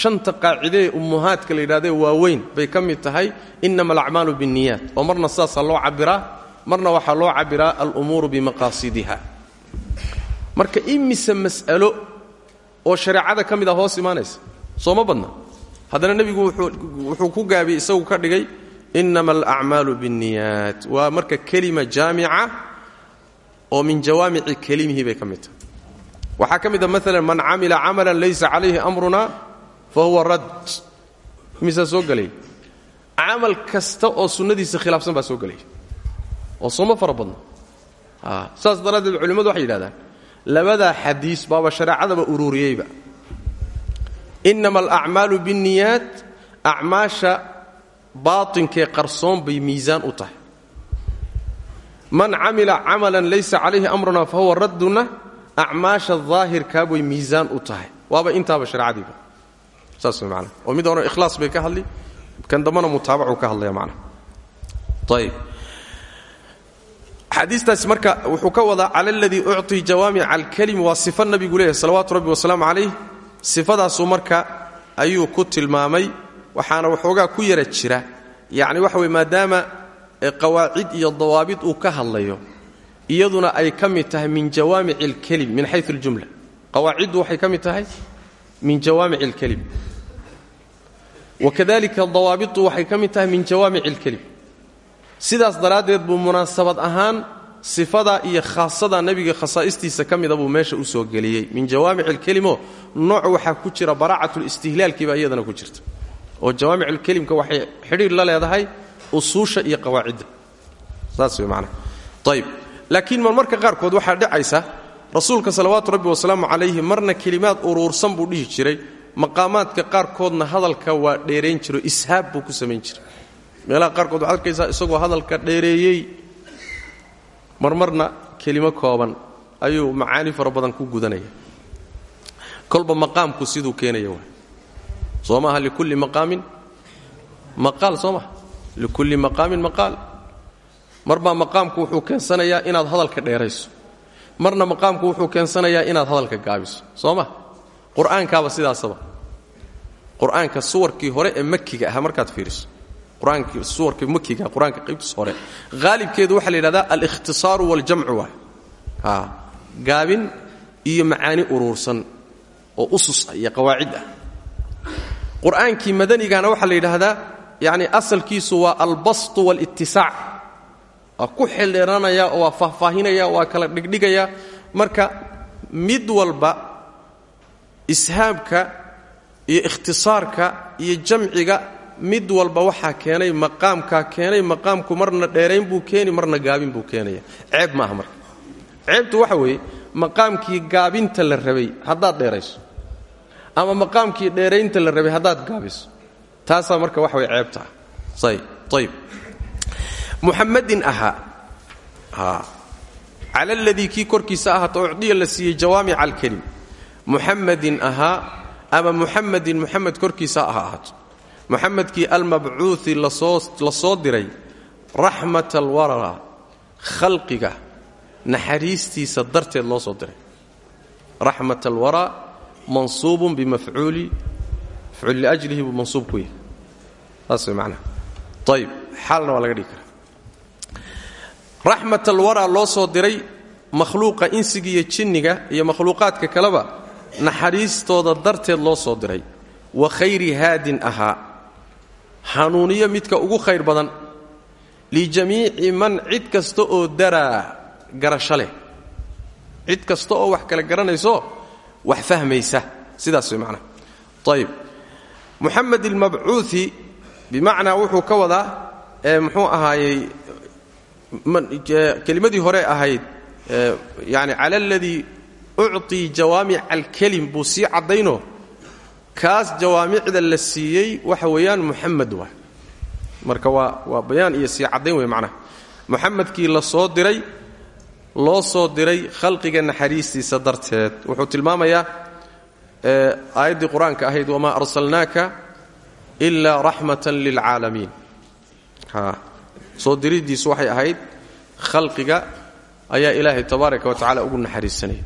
shanta qaacidee ummuhaadka la yidhahdee waaweyn bay ka mid tahay innama alacmaalu binniyaat. Oo marna sidaasaa loo cabbiraa marna waxaa loo cabbiraa alumuuru bimaqaasidiha marka imise mas'alo oo shareecada ka mid a hoos imaanaysa soo ma badna? Haddana nebigu wuxuu ku gaabiyey isagu ka dhigay innama alacmaalu binniyaat waa marka kelima jaamica oo min jawaamici kelimihi bay ka mid tahay waxaa ka mid a maalan man camila camalan laysa calayhi amruna fa huwa rad misaa soo gelay camal kasta oo sunnadiisa khilaafsan baa soo gelaya oo sooma fara badna saas daraaddeed culimmadu waxay yidhahdaan labadaa xadiis baaba shareecadaba ururiyeyba innama alacmaalu binniyaat acmaasha baatinkee qarsoon bay miisaan u tahay. Man camila camalan laysa calayhi amruna fa huwa radduna acmaasha daahirkaa bay miisaan u tahay. Waaba intaaba shareecadiiba saas way macnaha. Oo mid hore ikhlaas bay ka hadli kan dambana mutaabacuu ka hadlaya macnaha. Ayib xadiistaasi marka wuxuu ka wadaa cala aladii ucطii jawaamica alkelim waa sifa nabigu leeyahay salawaatu rabbi wasalaamu calayh. Sifadaasuu marka ayuu ku tilmaamay waxaana waxoogaa ku yara jira. Yacni waxa weye maadaama qawaacid iyo dawaabid uu ka hadlayo iyaduna ay ka mid tahay min jawaamici alkelim min xayu اljumla qawaaciddu waxay ka mid tahay min jawaamici اlkelim wakadalika dawaabitu waxay ka mid tahay min jawaamici alkelim sidaas daraaddeed buu munaasabad ahaan sifadaa iyo khaasadaa nebiga khasaa'istiisa ka mida buu meesha u soo geliyey. Min jawaamic alkelimo nooc waxaa ku jira baraacatlistihlalkiibaa iyadana ku jirta oo jawaamiculkelimka waxay xidhiir la leedahay usuusha iyo qawaacidda. Saas way macnaha ayib laakiin marmarka qaarkood waxaa dhacaysa rasuulka salawaatu rabbi wasalaamu calayhi marna kelimaad uruursan buu dhihi jiray maqaamaadka qaarkoodna hadalka waa dheerayn jiro ishaab buu ku samayn jiray. Meelaha qaarkood waxaad arkaysaa isagoo hadalka dheereeyey marmarna kelimo kooban ayuu macaani fara badan ku gudanaya. Kolba maqaamku siduu keenaya waay soo maaha likulli maqaamin maqaal soo maha likulli maqaamin maqaal marbaa maqaamku wuxuu keensanayaa inaad hadalka dheerayso. Marna maqaamku wuxuu keensanayaa inaad hadalka gaabiso. Soo ma qur'aankaaba sidaasaba. Qur'aanka suwarkii hore ee makiga ahaa markaad fiiriso. Qur'aankii suwarkii makiga qur'aanka qaybtiis hore. Haalibkeedu waxaa la yidhahdaa alikhtisaaru waljamcu waay gaabin iyo macaani uruursan oo usus ah iyo qawaacid ah qur'aankii madanigana waxaa la yidhaahdaa yacni asalkiisu waa albastu waalittisaac waa ku xildheeranaya oo waa faahfaahinaya waa kala dhigdhigaya. Marka mid walba ishaabka iyo ikhtisaarka iyo jamciga mid walba waxaa keenay maqaamkaa keenay maqaamku marna dheerayn buu keeni marna gaabin buu keenaya. Ceeb maaha marka. Ceebtu waxa weeye maqaamkii gaabinta la rabay haddaad dheerayso ama maqaamkii dheeraynta la rabay haddaad gaabiso. Taasaa marka waxa way ceebta. Ah ayb muxamadin ahaa. Cala aladii kii korkiisa ahaata ucdiya la siiyey jawaamica alkelim muxamadin ahaa ama muxamadin muxamed korkiisa ha ahaato. Muxamedkii almabcuuhi la soo diray raxmat alwara khalqiga naxariistiisa darteed loo soo diray. Raxmat alwara mansuubun bimafcuuli mafcuul liajlihi buu mansuub ku yahay saas way macnaha ayib xaalna waa laga dhigi karaa raxmat alwara loo soo diray makhluuqa insiga iyo jinniga iyo makhluuqaadka kaleba naxariistooda darteed loo soo diray wa khayri haadin ahaa hanuuniyo midka ugu khayr badan lijamiici man cid kasta oo daraa garasho leh cid kasta oo wax kala garanayso wax fahmaysa. Sidaas way macnaha ayib muxamed ilmabcuuhi bimacnaa wuxuu ka wadaa muxuu ahaayey kelimadii hore ahayd yani cala aladii ucطii jawaamic alkelim buu sii caddayno kaas jawaamicda la siiyey waxa weeyaan muxamed waa. Marka waa waa bayaan iyo sii caddayn wey macnaha muxamedkii la soo diray loo soo diray khalqiga naxariistiisa darteed. Wuxuu tilmaamayaa aayaddii qur'aanka ahayd wamaa arsalnaaka ilaa raxmatan lilcaalamiin soo diriddiisu waxay ahayd khalqiga ayaa ilaahay tabaaraka wa tacala ugu naxariisanaya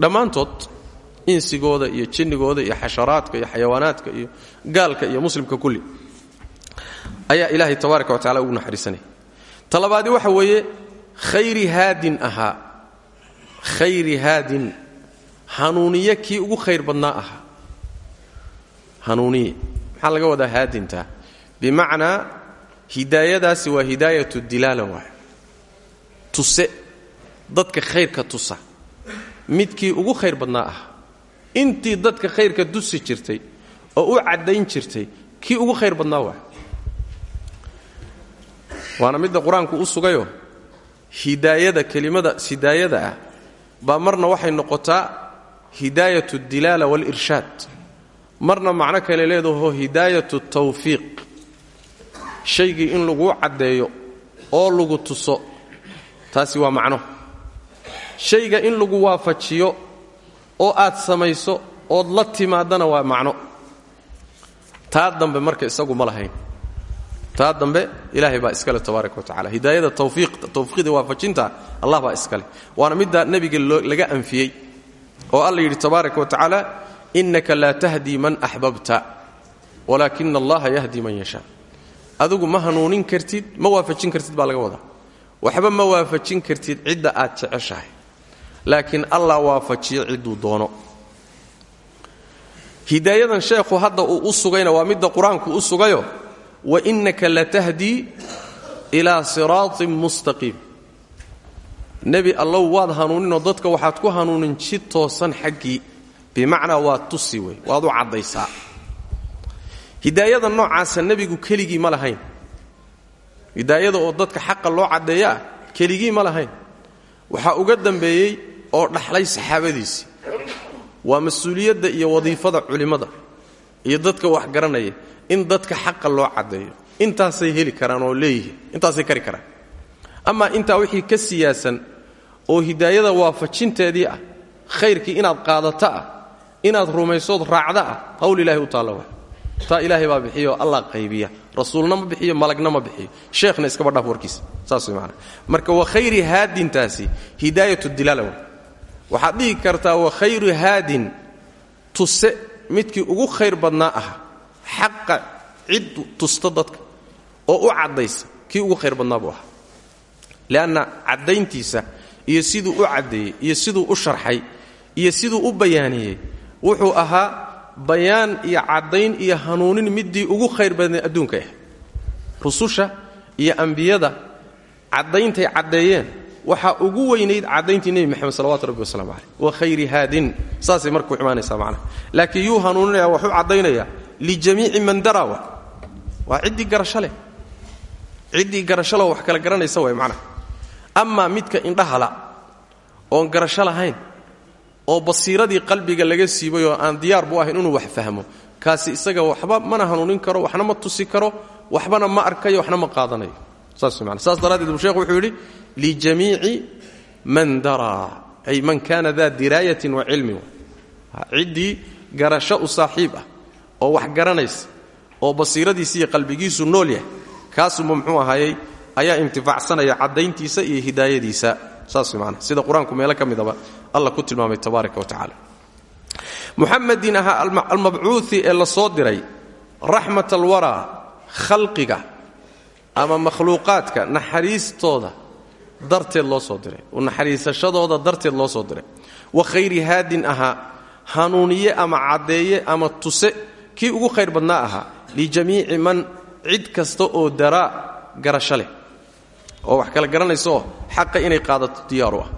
dhammaantood insigooda iyo jinnigooda iyo xasharaadka iyo xayawaanaadka iyo gaalka iyo muslimka kulli ayaa ilaahay tabaaraka wa tacala ugu naxariisanaya talabaadi waxa weeye khayri haadin ahaa. Khayri haadin. Hanuuniye kii ugu khayr badnaa ahaa. Hanuuniye. Maxaa laga wadaa haadinta? Bimacnaa hidaayadaasi waa hidaayatu dilaala waay tuse. Dadka khayrka tusa. Midkii ugu khayr badnaa ah intii dadka khayrka dusi jirtay oo u caddayn jirtay kii ugu khayr badnaa waa waana midda qur'aanku u sugayo hidaayada kelimada hidaayada ah baa marna waxay noqotaa hidaayat dilaala walirshaad marna macno kale leedaho hidaayat tawfiiq. Shaygii in laguu caddeeyo oo lagu tuso taasi waa macno. Shayga in lagu waafajiyo oo aad samayso ood la timaadana waa macno. Taa dambe marka isagu ma lahayn taa dambe ilaahay baa iskale tabaaraka wa tacala hidaayada tawfiiqda waafajinta allah baa iskale waana midda nebiga laga anfiyey oo alla yidhi tabaaraka wa tacaala innaka laa tahdii man axbabta walaakina allaha yahdi man yashaa adigu ma hanuunin kartid ma waafajin kartid baa laga wadaa. Waxba ma waafajin kartid cidda aad jeceshahay. Laakiin allah waafajiyo cidduu doono. Hidaayadan sheekhu hadda uu u sugayna waa midda qur'aanku u sugayo wa innaka latahdii ilaa siraatin mustaqiim nebi allow waad hanuuninoo dadka waxaad ku hanuunin si toosan xaggii. Bimacnaa waad tusi wey waad u caddaysaa. Hidaayada noocaasa nebigu keligii ma lahayn. Hidaayada oo dadka xaqa loo caddeeya ah keligii ma lahayn. Waxaa uga dambeeyey oo dhaxlay saxaabadiisii. Waa mas'uuliyadda iyo wadiifada culimmada iyo dadka wax garanaya in dadka xaqa loo caddeeyo. Intaasay heli karaan oo leeyihiin. Intaasay kari karaan. Amaa intaa wixii ka siyaasan oo hidaayada waafajinteedii ah khayrkii inaad qaadato ah inaad rumaysood raacda ah hawl ilaahay u taalla wa taa ilaahay baa bixiyo allah qaybiya. Rasuulna ma bixiyo malagna ma bixiyo. Sheekhna iskaba dhaaf warkiisa saas way marka wa khayri haadintaasi hidaayatu dilaala wa waxaad dhihi kartaa wa khayru haadin tuse midkii ugu khayr badnaa aha xaqa cid tusta dadka oo u caddaysa kii ugu khayr badnaa buu ahaa. Leanna caddayntiisa iyo siduu u caddeeyey iyo siduu u sharxay iyo siduu u bayaaniyey wuxuu ahaa bayaan iyo caddayn iyo hanuunin midii ugu khayr badnayd adduunka ah. Rususha iyo ambiyada caddayntay caddeeyeen waxaa ugu weynayd caddayntii nebi moxamed salawatu rabbi waslamu caleyh wa khayri haadin saasay markuu imaanaysaa macnaha. Laakiin yuu hanuuninaya waxuu caddaynaya lijamiici man darawa waa ciddii garasho leh ciddii garasholeh wax kala garanaysa way macnaha amaa midka indhahala oon garasho lahayn oo basiiradii qalbiga laga siibay oo aan diyaar bu ahayn inuu wax fahmo kaasi isaga waxba mana hanuunin karo waxna ma tusi karo waxbana ma arkayo waxna ma qaadanayo saas man saas daraaddeed buu sheekhu wuxuu yidhi lijamiici man daraa ay man kana daa diraayatin wa cilmin ciddii garasho u oo wax garanaysa oo basiiradiisa iyo qalbigiisu nool yahay kaasuma muxuu ahaayey ayaa intifaacsanaya caddayntiisa iyo hidaayadiisa. Saas man sida qur'aanku meelo ka midaba ku tilmaamay tabaaraka wa tacala muxamedin ahaa almabcuuhi ee la soo diray raxmat alwaraa khalqiga ama makhluuqaadka naxariistooda darteed loo soo diray naxariisashadooda darteed loo soo diray. Wa khayri haadin ahaa hanuuniye ama caddeeye ama tuse kii ugu khayr badnaa ahaa lijamiici man cid kasta oo daraa garasho leh oo wax kala garanaysaoo xaqa inay qaadato diyaaru ah.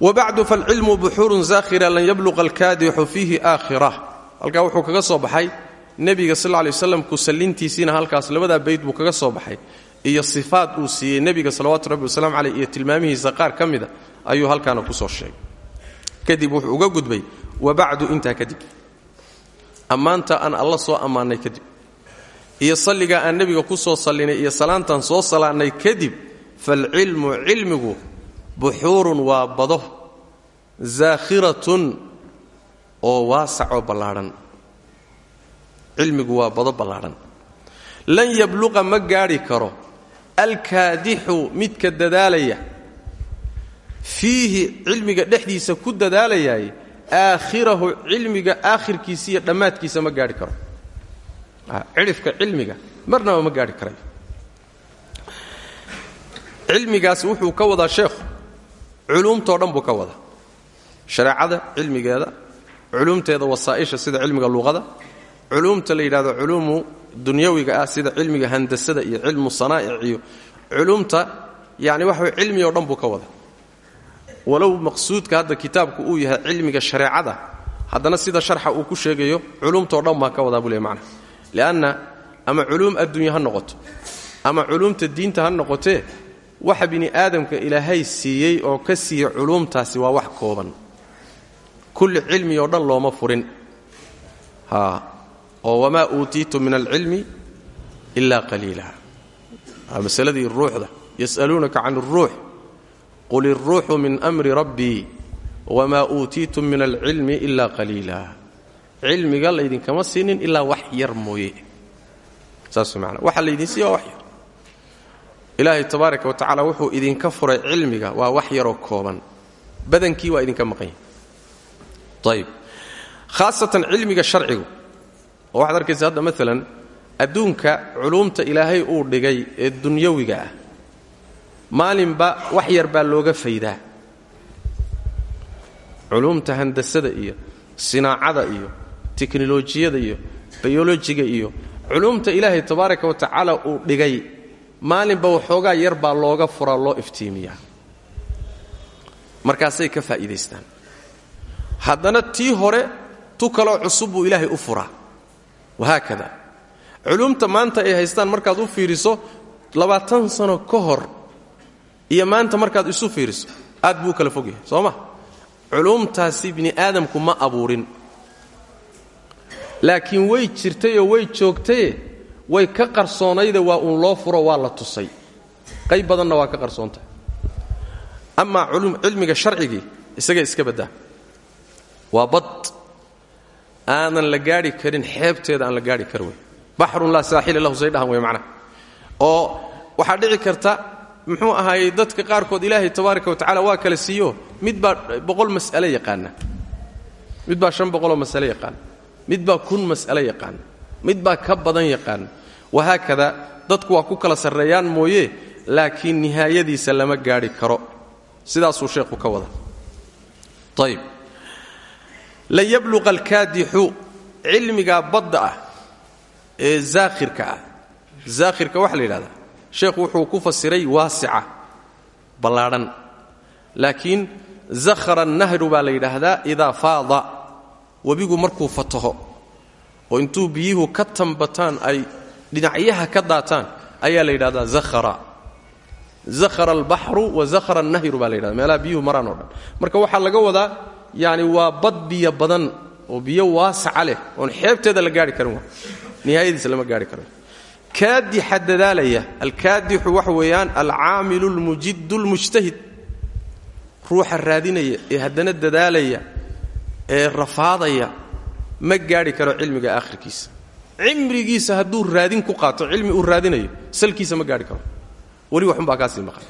Wabacdu falcilmu buxuurun zaakhira lan yabluqa alkaadixu fiihi aakhira halkaa wuxuu kaga soo baxay nebiga sal lay waslam kusallintiisiina halkaas labadaa bayd buu kaga soo baxay iyo sifaad uu siiyey nebiga salawaatu rabbi wasalaamu caleyh iyo tilmaamihiisa qaar ka mida ayuu halkaana ku soo sheegay. Kadib wuxuu uga gudbay wabacdu intaa kadib ammaanta aan alla soo ammaannay kadib. Iyo salligaa aan nebiga ku soo sallinay iyo salaantaan soo salaannay kadib falcilmu cilmigu buxuurun waa bado zaakhiratun oo waasacoo ballaadhan cilmigu waa bado ballaadhan lan yabluqa ma gaadhi karo. Alkaadixu midka dadaalaya. Fiihi cilmiga dhexdiisa ku dadaalayaay aakhirahu cilmiga aakhirkiisa iyo dhammaadkiisa ma gaadhi karo. Cidhifka cilmiga marnaba ma gaadhi karayo cilmigaas wuxuu ka wadaa sheekhu culuumtoo dhan buu ka wadaa. Shareecada cilmigeeda culuumteeda wasaa'isha sida cilmiga luqada culuumta la yidhahdo culuumu dunyawiga ah sida cilmiga handasada iyo cilmu sanaa'ic culuumta yani waxa cilmi oo dhan buu ka wadaa walow maqsuudka hadda kitaabku uu yahay cilmiga shareecada haddana sida sharxa uu ku sheegayo culuumtao dhan baa ka wadaa buu le macna. Lianna ama culuum adduunya ha noqoto ama culuumta diinta ha noqotee waxa bini aadamka ilaahay siiyey oo ka siiyey culuumtaasi waa wax kooban. Kulli cilmi oo dhan looma furin. Oo wamaa uutiitu min alcilmi ila qaliila masaladii ruuxda yas'aluunaka can اlruux qul iruuxu min amri rabbii wamaa uutiitum min alcilmi ila qaliila cilmiga laydinkama siinin ilaa wax yar mooye saas man waxa laydin siiya waa wax yar ilaahay tabaaraka wa tacaala wuxuu idinka furay cilmiga waa wax yaroo kooban badankii waa idinka maqan yahay ayb khaasatan cilmiga sharcigu oo waxaad arkaysa hadda maalan adduunka culuumta ee dunyawiga maalinba wax yar baa looga faydaa. Culuumta handasada iyo sinaacada iyo teknolojiyada iyo bayolojiga iyo culumta ilaahay tabaaraka wa tacaala uu dhigay maalinba waxoogaa yar baa looga furaa loo iftiimiyaa. Markaasay ka faa'iidaystaan. Haddana tii hore tu kaloo cusub buu ilaahay u furaa. Wahaakada culumta maanta ay haystaan markaad u fiiriso labaatan sano ka hor iyo maanta markaad isu fiiriso aad buu kala fog yahay soo ma? Culumtaasi bini aadamku ma abuurin. Laakiin way jirtayoo way joogtaye way ka qarsoonayde waa uun loo furo waa la tusay. Qayb badanna waa ka qarsoontahay amaa cilmiga sharcigii isaga iska baddaa waa bad. Aanan la gaadhi karin xeebteeda aan la gaadhi kar wey. Baxrun laa saaxila lahu say dhahan wey oo waxaa dhici karta muxuu ahaayey dadka qaarkood ilaahay tabaaraka wa tacala waa kala siiyo. Mid baa boqol mas'ale yaqaana. Mid baa shan boqoloo masale yaqaana. Mid baa kun mas'ale yaqaana. Mid baa ka badan yaqaana. Wahaakada dadku waa ku kala sarreeyaan mooye laakiin nihaayadiisa lama gaadhi karo. Sidaasuu sheekhu ka wada ayb lan yabluqa alkaadixu cilmigaa badda ah ee zaakhirka ah. Zaakhirka waxaa la sheekhu wuxuu ku fasiray waasica ballaadhan. Laakiin zakhara annahru baa la yidhaahdaa idaa faada. Webigu markuu fataho oo intuu biyuhu ka tambataan ay dhinacyaha ka daataan ayaa la yidhahdaa zakhara. Zakhara albaxru wa zakhara annahru baa la yidhahda meelaha biyuhu maraan dhan. Marka waxaa laga wadaa yani waa bad biyo badan oo biyo waasaca leh oon xeebteeda la gaari karin nihaayadiisa lama gaari karin kaadixa dadaalaya alkaadixu waxa weeyaan alcaamilu lmujidu lmujtahid ruuxa raadinaya ee haddana dadaalaya ee rafaadaya ma gaadhi karo cilmiga aakhirkiisa. Cimrigiisa hadduu raadin ku qaato cilmi uu raadinayo salkiisa ma gaadhi karo. Weli waxunbaa kaasii maqan.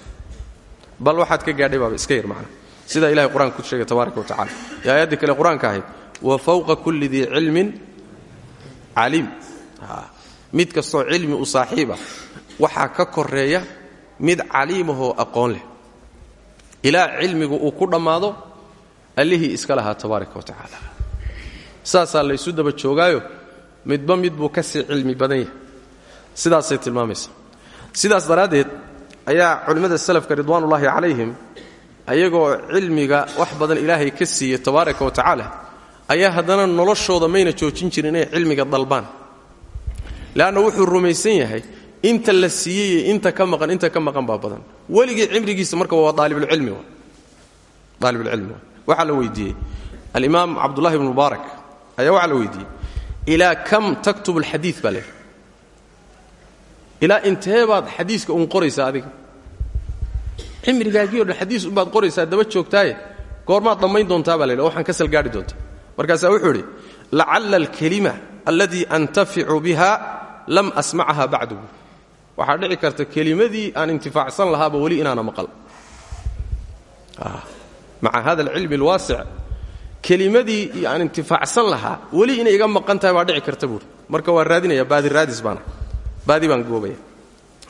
Bal waxaad ka gaadhay baaba iska yar macna. Sidaa ilahay qur'aanka ku sheegay tabaaraka wa tacala ee aayaddii kale qur'aanka ahayd wa fawqa kulli dii cilmin caliim mid kastoo cilmi u saaxiiba waxaa ka koreeya mid caliimahoo aqoon leh. Ilaa cilmigu uu ku dhammaado allihii iska lahaa tabaaraka wa tacaala. Saasaa laysu daba joogaayo midba mid buu ka sii cilmi badan yahay. Sidaasay tilmaamaysaa. Sidaas daraaddeed ayaa culimmada salafka ridwaanullaahi calayhim ayagoo cilmiga wax badan ilaahay ka siiyey tabaaraka wa tacaala ayaa haddana noloshooda mayna joojin jirin inay cilmiga dalbaan leanna wuxuu rumaysan yahay inta la siiyey inta ka maqan inta ka maqan baa badan. Cimrigiisa marka waa aalibulcilmi aalibulcilmi waxaa la weydiiyey alimaam cabdullahi bn mubaarak ayaa waxaa la weydiiyey ilaa kam taktub alxadii baa leehi ilaa intee baad xadiiska uun qoraysaa adiga? Cimrigaagii o dhan xadiis qoraysaa daba joogtaaye? Goormaad dhammayn doontaa baa la yidhi waxaan ka salgaadhi doontaa markaasaa wuxuu idhi lacalla alkelima alladii antaficu biha lam asmacaha bacdu. Waxaa dhici karta kelimadii aan intifaacsan lahaaba weli inaana maqal. Maca hada alcilmi alwaasic kelimadii aan intifaacsan lahaa weli inay iga maqan tahay baa dhici karta buuri. Marka waa raadinaya baadi raadis baana. Baadi baan goobaya.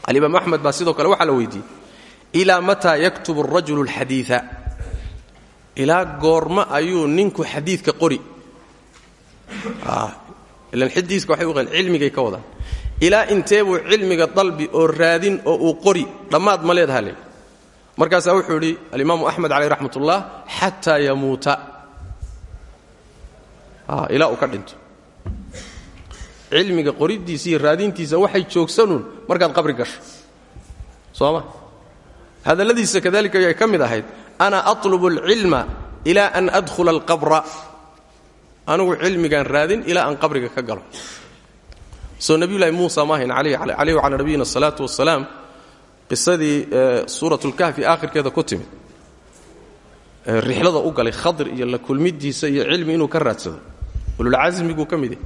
Alimaam axmed baa sidoo kale waxaa la weydiiyey ilaa mataa yaktubu arajulu alxadiia ilaa goorma ayuu ninku xadiidka qori ilan xadiiska waxay uqeen cilmigay ka wadaan ilaa intee buu cilmiga dalbi oo raadin oo uu qori dhammaad ma leedaha le markaasaa wuxuu idhi alimaamu axmed caleyh raxmat ullah xataa yamuuta ilaa uu ka dhinto cilmiga qoridiisa iyo raadintiisa waxay joogsanuun markaad qabri gasho soo ma hadalladiisa kadalika ayay ka mid ahayd ana atlubu alcilma ilaa an adkhula alqabra anigu cilmigaan raadin ilaa aan qabriga ka galo. Soo nebiyulahi muusa maahayn calayh wacalaa nabiyina asalaatu wasalaam qisadii suurat lkahfi aakhirkeeda ku timid. Rixlada u galay khadir iyo la kulmidiisa iyo cilmi inuu ka raadsado. Ululcasmiguu ka mid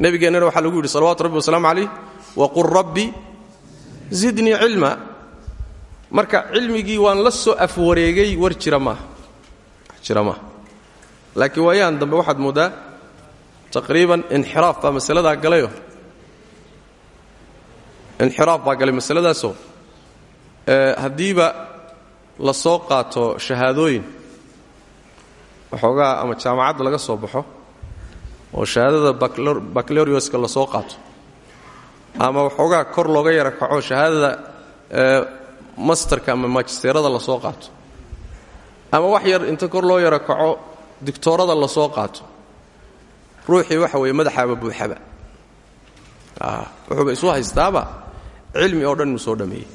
nebigeennana waxaa lagu yidhi salawatu rabbi wasalaamu calayh waqul rabbi zidnii cilma. Marka cilmigii waan la soo afwareegay war jira maaha laakiin waayaan dambe waxaad mooddaa taqriiban inxiraaf baa masaladaa galayo. Inxiraaf baa galay masaladaasoo haddiiba la soo qaato shahaadooyin waxoogaa ama jaamacadda laga soo baxo oo shahaadada baclorioska la soo qaato ama waxoogaa kor looga yara kaco shahaadada masterka ama magisterada la soo qaato. Ama wax yar inta kor loo yara kaco digtoorada la soo qaato. Ruuxii waxa weeye madaxaaba buuxaba. Wuxuuba isu haystaaba cilmi oo dhan inuu soo dhammeeyey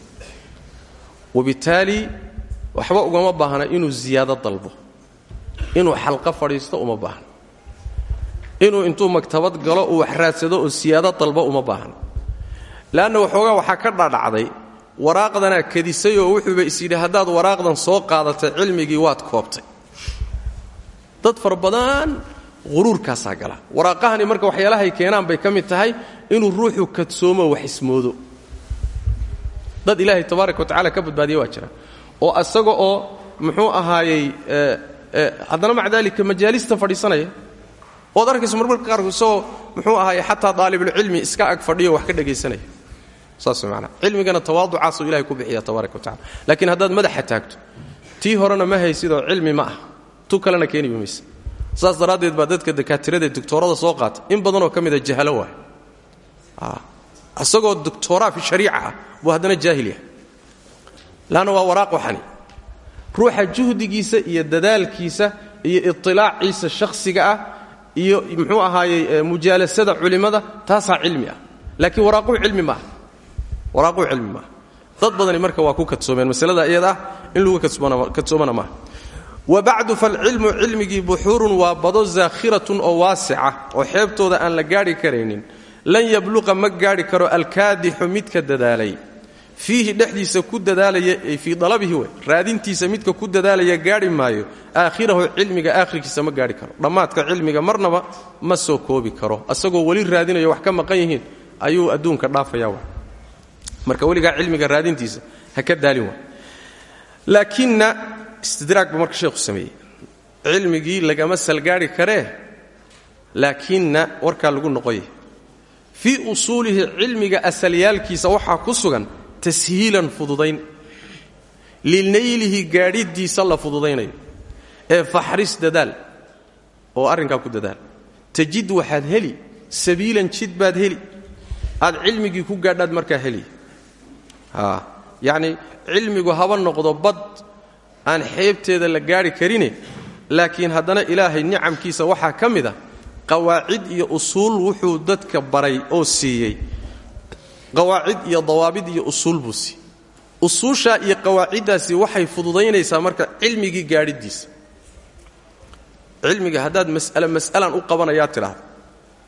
wabittaali waxba ugama baahna inuu ziyaado dalbo. Inuu xalqo fadhiisto uma baahna. Inuu intuu maktabad galo uu wax raadsado oo siyaado dalbo uma baahna. Leanna waxoogaa waxaa ka dhadhacday waraaqdanaa kadisay oo wuxuuba is yidhi haddaad waraaqdan soo qaadatay cilmigii waad koobtay dad fara badan quruurkaasaa gala. Waraaqahani marka waxyaalahay keenaan bay ka mid tahay inuu ruuxu kadsoomo wax ismoodo. Dad ilaahay tabaaraka wa tacala ka badbaadiya waa oo asaga oo muxuu ahaayey haddana maca daalika majaalista fadhiisanaya. Ood arkayso marmarka qaarku isagoo muxuu ahaayey xataa daalibulcilmi iska ag fadhiyo wax ka dhegaysanaya saas manaa cilmigana tawaaducaasuu ilahay ku bixiya tabaaraka wa tacala laakiin haddaad madaxa taagto tii horena ma haysidoo cilmi ma ah tu kalena keeniba mayse saas daraaddeed baa dadka dakaatiradee doctoorada soo qaata. In badanoo ka mida jahalo waay. Isagoo doctooraa fi shariica ah buu haddana jaahil waa waraaq waxani. Ruuxa juhdigiisa iyo dadaalkiisa iyo itilaaciisa shakhsiga ah iyo muxuu ahaayey mujaalasada culimmada taasaa cilmi ah. Laakiin waraaquhu cilmi maaha. Waraaquhu cilmi maaha. Dad badani marka waa ku kadsoomeen masalada iyada ah in lagu kadsoomana maaha wa bacdu falcilmu cilmigii buxuurun waa bado zaakhiratun oo waasica oo xeebtooda aan la gaadhi karaynin. Lan yabluqa ma gaadhi karo alkaadixu midka dadaalay. Fiihi dhexdiisa ku dadaalaya fii dalabihi wey raadintiisa midka ku dadaalaya gaadhi maayo aakhirahu cilmiga aakhirkiisa ma gaadhi karo. Dhammaadka cilmiga marnaba ma soo koobi karo. Asagoo weli raadinayo wax ka maqan yihiin ayuu adduunka dhaafaya wa marka weligaa cilmiga raadintiisa ha ka daalin wa istidraag buu marka sheekhu sameeyey. Cilmigii lagama salgaadhi karee laakinna warkaa lagu noqoya fii usuulihi cilmiga asalyaalkiisa waxaa ku sugan tashiilan fududayn. Linaylihi gaadhidiisa la fududaynayo. Ee faxris dadaal oo arrinkaa ku dadaal. Tajid waxaad heli sabiilan jid baad heli. Aad cilmigii ku gaadhaad markaa heli. Yacni cilmigu haba noqdo bad aan xeebteeda la gaadhi karine laakiin haddana ilaahay nicamkiisa waxaa ka mid a qawaacid iyo usuul wuxuu dadka baray oo siiyey. Qawaacid iyo dawaabid iyo usuul buu siiyey. Usuushaa iyo qawaaciddaasi waxay fududaynaysaa marka cilmigii gaadhidiisa. Cilmiga haddaad mas'ale mas'alaan u qabanayaa tidhaahda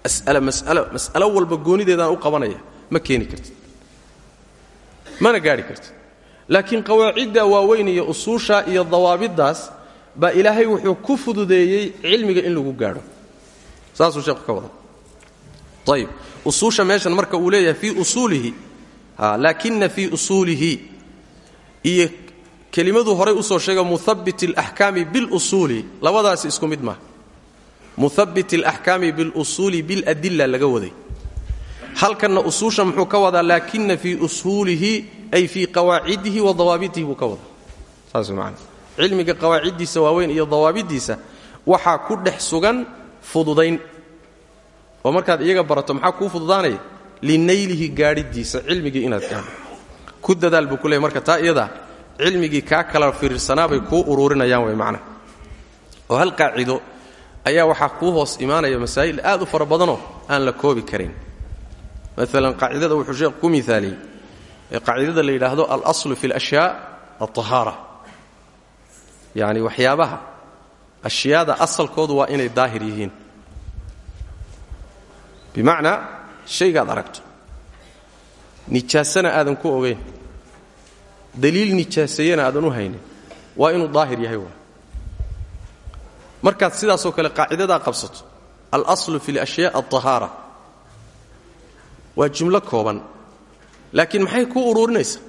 mas'ale mas'alo mas'alo walba goonideedaan u qabanaya. Ma keeni kartid. Mana gaadhi kartid laakiin qawaaciddaa waaweyn iyo usuushaa iyo dawaabiddaas baa ilaahay wuxuu ku fududeeyey cilmiga in lagu gaadho. Saasuu sheekhu ka wada ayib usuusha meeshan marka uu leeyahay fii usuulihi laakina fii usuulihi. Iyo kelimaduu horay u soo sheega muhabbit alaxkaami bilusuuli labadaasi isku mid maaha muhabbit alaxkaami bilusuuli biladilla laga waday. Halkanna usuusha muxuu ka wadaa laakina fii usuulihi ay fii qawaacidihi wa dawaabitihi buu ka saas maana cilmiga qawaaciddiisa waaweyn iyo dawaabiddiisa waxaa ku dhex sugan fududayn. Oo markaad iyaga barato maxaa kuu fududaanaya? Linaylihi gaadhidiisa cilmigii inaad gaadho. Ku dadaal buu ku leeyay marka taa iyadaa cilmigii kaa kala fiirsanaabay kuu uruurinayaan way macnaha oo hal qaacido ayaa waxaa kuu hoos imaanaya masaa'il aad u fara badanoo aan la koobi karin. Maalan qaacidada wuxuu sheekhu ku miaaliyey ee qaacidada la yidhaahdo alaslu fi alashyaa alطahaara yacni waxyaabaha ashyaada asalkoodu waa inay daahir yihiin. Bimacnaa shaygaad aragto nijaasana aadan ku ogayn daliil nijaaseeyana aadan u haynin waa inuu daahir yahay waa markaad sidaasoo kale qaacidadaa qabsato alaslu fi alashyaa alطahaara waa jumlo kooban laakiin maxay kuu uruurinaysaa